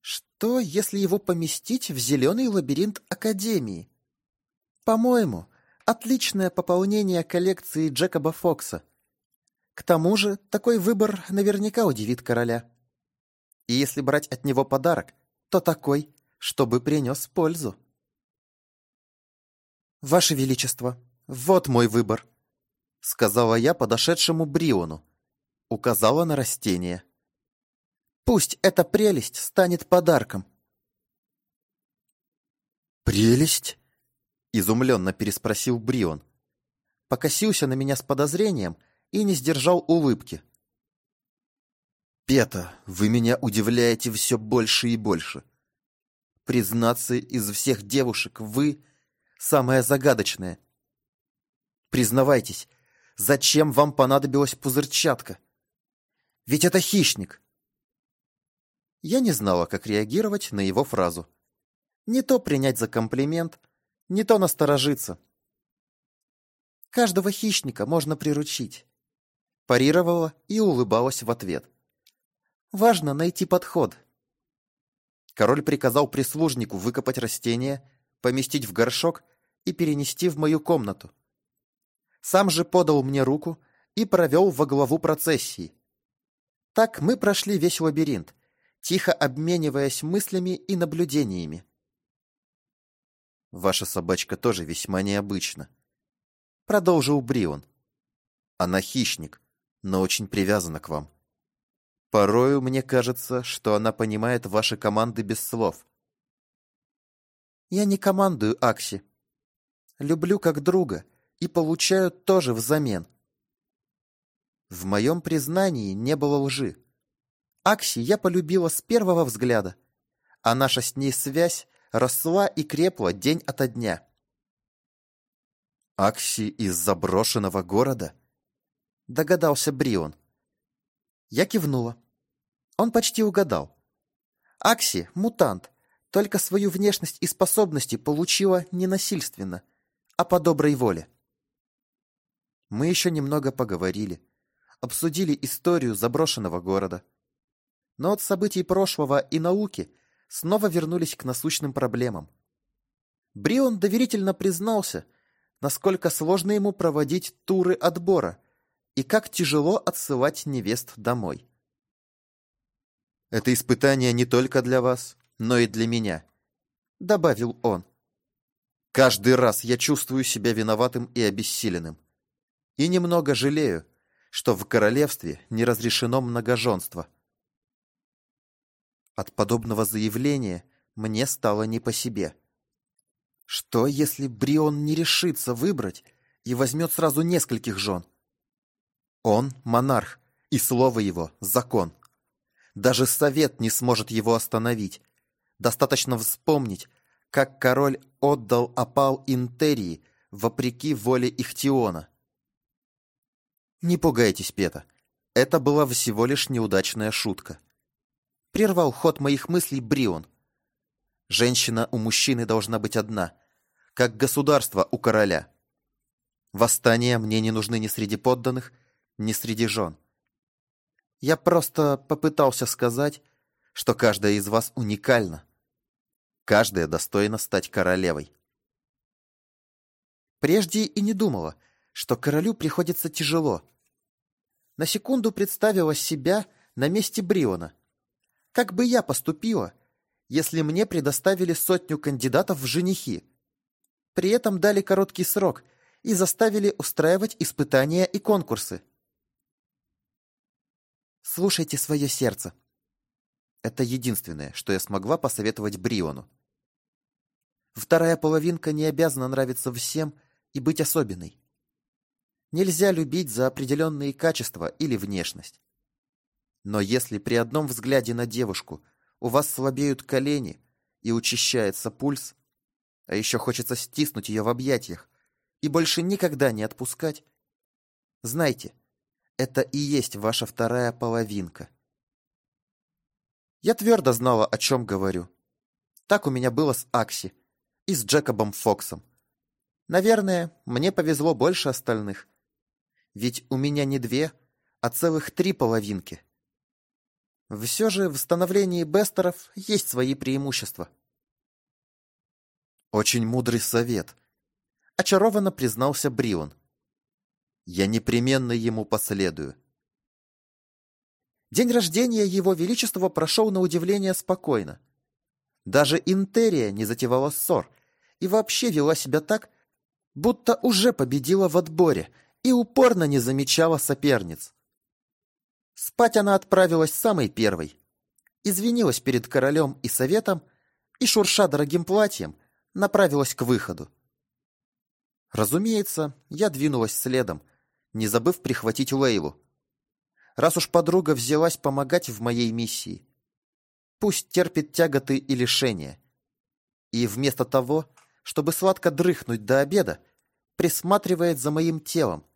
Что, если его поместить в зеленый лабиринт Академии? По-моему, отличное пополнение коллекции Джекоба Фокса. К тому же, такой выбор наверняка удивит короля. И если брать от него подарок, то такой, чтобы принес пользу. «Ваше Величество, вот мой выбор», — сказала я подошедшему Бриону. Указала на растение. «Пусть эта прелесть станет подарком». «Прелесть?» Изумленно переспросил Брион. Покосился на меня с подозрением и не сдержал улыбки. «Пета, вы меня удивляете все больше и больше. Признаться, из всех девушек вы самая загадочная. Признавайтесь, зачем вам понадобилась пузырчатка? Ведь это хищник!» Я не знала, как реагировать на его фразу. Не то принять за комплимент, не то насторожиться. Каждого хищника можно приручить. Парировала и улыбалась в ответ. Важно найти подход. Король приказал прислужнику выкопать растение, поместить в горшок и перенести в мою комнату. Сам же подал мне руку и провел во главу процессии. Так мы прошли весь лабиринт, тихо обмениваясь мыслями и наблюдениями. Ваша собачка тоже весьма необычна. Продолжил Брион. Она хищник, но очень привязана к вам. Порою мне кажется, что она понимает ваши команды без слов. Я не командую Акси. Люблю как друга и получаю тоже взамен. В моем признании не было лжи. Акси я полюбила с первого взгляда, а наша с ней связь росла и крепла день ото дня. «Акси из заброшенного города?» — догадался Брион. Я кивнула. Он почти угадал. Акси — мутант, только свою внешность и способности получила не насильственно, а по доброй воле. Мы еще немного поговорили, обсудили историю заброшенного города. Но от событий прошлого и науки снова вернулись к насущным проблемам. Брион доверительно признался, насколько сложно ему проводить туры отбора и как тяжело отсылать невест домой. «Это испытание не только для вас, но и для меня», — добавил он. «Каждый раз я чувствую себя виноватым и обессиленным. И немного жалею, что в королевстве не разрешено многоженство». От подобного заявления мне стало не по себе. Что, если Брион не решится выбрать и возьмет сразу нескольких жен? Он — монарх, и слово его — закон. Даже совет не сможет его остановить. Достаточно вспомнить, как король отдал опал Интерии вопреки воле Ихтиона. Не пугайтесь, Пета. Это была всего лишь неудачная шутка. Прервал ход моих мыслей Брион. Женщина у мужчины должна быть одна, как государство у короля. Восстания мне не нужны ни среди подданных, ни среди жен. Я просто попытался сказать, что каждая из вас уникальна. Каждая достойна стать королевой. Прежде и не думала, что королю приходится тяжело. На секунду представила себя на месте Бриона, как бы я поступила, если мне предоставили сотню кандидатов в женихи. При этом дали короткий срок и заставили устраивать испытания и конкурсы. Слушайте свое сердце. Это единственное, что я смогла посоветовать Бриону. Вторая половинка не обязана нравиться всем и быть особенной. Нельзя любить за определенные качества или внешность. Но если при одном взгляде на девушку у вас слабеют колени и учащается пульс, а еще хочется стиснуть ее в объятиях и больше никогда не отпускать, знайте, это и есть ваша вторая половинка. Я твердо знала, о чем говорю. Так у меня было с Акси и с Джекобом Фоксом. Наверное, мне повезло больше остальных. Ведь у меня не две, а целых три половинки. Все же в становлении Бестеров есть свои преимущества. Очень мудрый совет. Очарованно признался Брион. Я непременно ему последую. День рождения Его Величества прошел на удивление спокойно. Даже Интерия не затевала ссор и вообще вела себя так, будто уже победила в отборе и упорно не замечала соперниц. Спать она отправилась самой первой. Извинилась перед королем и советом и, шурша дорогим платьем, направилась к выходу. Разумеется, я двинулась следом, не забыв прихватить Лейлу. Раз уж подруга взялась помогать в моей миссии, пусть терпит тяготы и лишения. И вместо того, чтобы сладко дрыхнуть до обеда, присматривает за моим телом,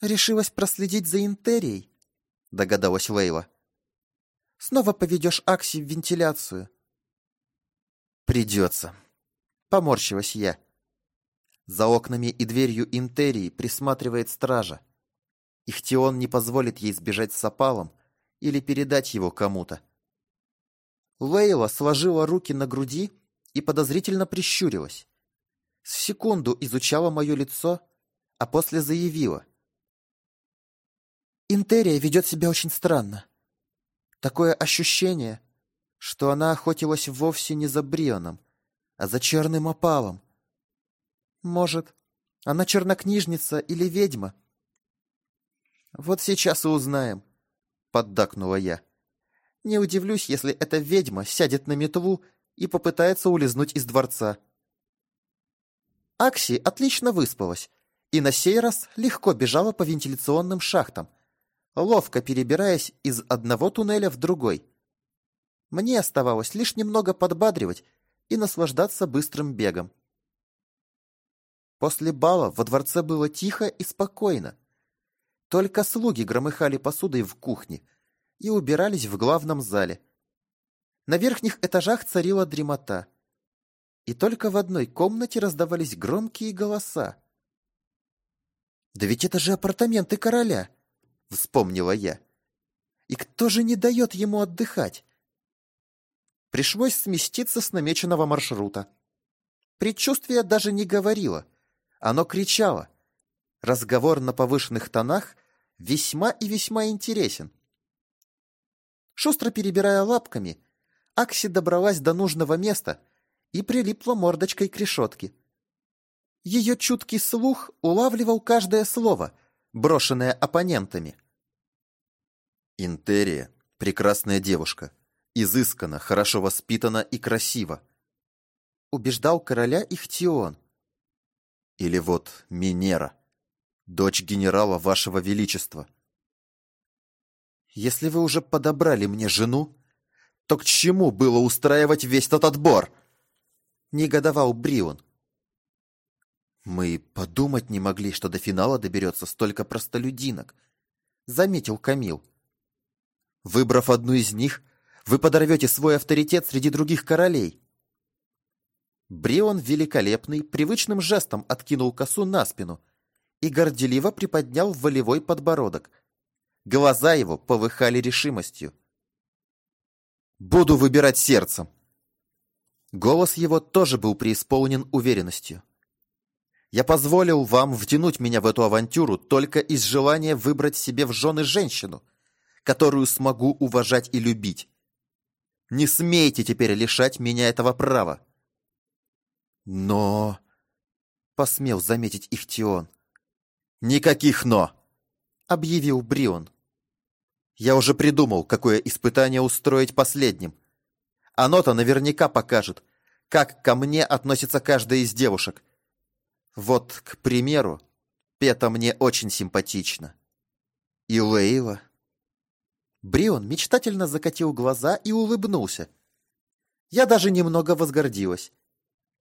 «Решилась проследить за Интерией», — догадалась Лейла. «Снова поведешь Акси в вентиляцию». «Придется», — поморщилась я. За окнами и дверью Интерии присматривает стража. Ихтион не позволит ей сбежать с опалом или передать его кому-то. Лейла сложила руки на груди и подозрительно прищурилась. С секунду изучала мое лицо, а после заявила. Интерия ведет себя очень странно. Такое ощущение, что она охотилась вовсе не за Брионом, а за черным опалом. Может, она чернокнижница или ведьма? Вот сейчас и узнаем, — поддакнула я. Не удивлюсь, если эта ведьма сядет на метлу и попытается улизнуть из дворца. Акси отлично выспалась и на сей раз легко бежала по вентиляционным шахтам, ловко перебираясь из одного туннеля в другой. Мне оставалось лишь немного подбадривать и наслаждаться быстрым бегом. После бала во дворце было тихо и спокойно. Только слуги громыхали посудой в кухне и убирались в главном зале. На верхних этажах царила дремота. И только в одной комнате раздавались громкие голоса. «Да ведь это же апартаменты короля!» — вспомнила я. «И кто же не дает ему отдыхать?» Пришлось сместиться с намеченного маршрута. Предчувствие даже не говорило. Оно кричало. Разговор на повышенных тонах весьма и весьма интересен. Шустро перебирая лапками, Акси добралась до нужного места и прилипла мордочкой к решетке. Ее чуткий слух улавливал каждое слово — брошенная оппонентами. Интерия – прекрасная девушка, изысканно, хорошо воспитана и красива. Убеждал короля Ихтион. Или вот Минера, дочь генерала вашего величества. Если вы уже подобрали мне жену, то к чему было устраивать весь этот отбор? Негодовал Брион. «Мы подумать не могли, что до финала доберется столько простолюдинок», — заметил Камил. «Выбрав одну из них, вы подорвете свой авторитет среди других королей». Брион Великолепный привычным жестом откинул косу на спину и горделиво приподнял волевой подбородок. Глаза его повыхали решимостью. «Буду выбирать сердцем!» Голос его тоже был преисполнен уверенностью. Я позволил вам втянуть меня в эту авантюру только из желания выбрать себе в жены женщину, которую смогу уважать и любить. Не смейте теперь лишать меня этого права. Но... Посмел заметить Ихтион. Никаких «но», объявил Брион. Я уже придумал, какое испытание устроить последним. Оно-то наверняка покажет, как ко мне относится каждая из девушек. Вот, к примеру, Пета мне очень симпатична. И Лейла. Брион мечтательно закатил глаза и улыбнулся. Я даже немного возгордилась.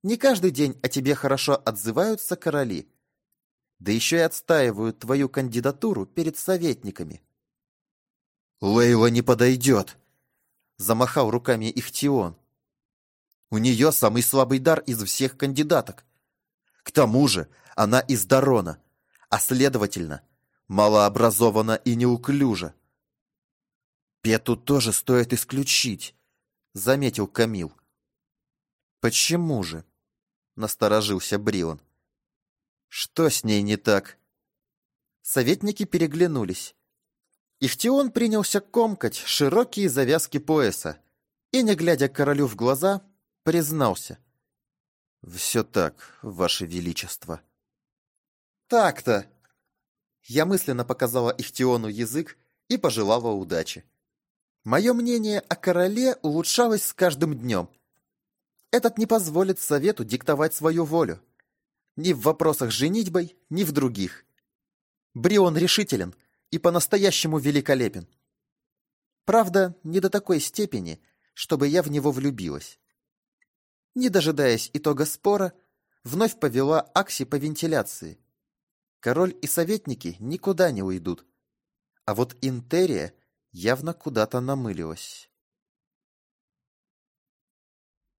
Не каждый день о тебе хорошо отзываются короли. Да еще и отстаивают твою кандидатуру перед советниками. «Лейла не подойдет!» Замахал руками Ихтион. «У нее самый слабый дар из всех кандидаток. К тому же она из Дарона, а следовательно, малообразована и неуклюжа. Пету тоже стоит исключить, заметил Камил. Почему же? Насторожился Брион. Что с ней не так? Советники переглянулись. Ихтион принялся комкать широкие завязки пояса и, не глядя королю в глаза, признался. «Все так, ваше величество». «Так-то!» Я мысленно показала Ихтиону язык и пожелала удачи. Мое мнение о короле улучшалось с каждым днем. Этот не позволит совету диктовать свою волю. Ни в вопросах женитьбой, ни в других. Брион решителен и по-настоящему великолепен. Правда, не до такой степени, чтобы я в него влюбилась. Не дожидаясь итога спора, вновь повела Акси по вентиляции. Король и советники никуда не уйдут. А вот Интерия явно куда-то намылилась.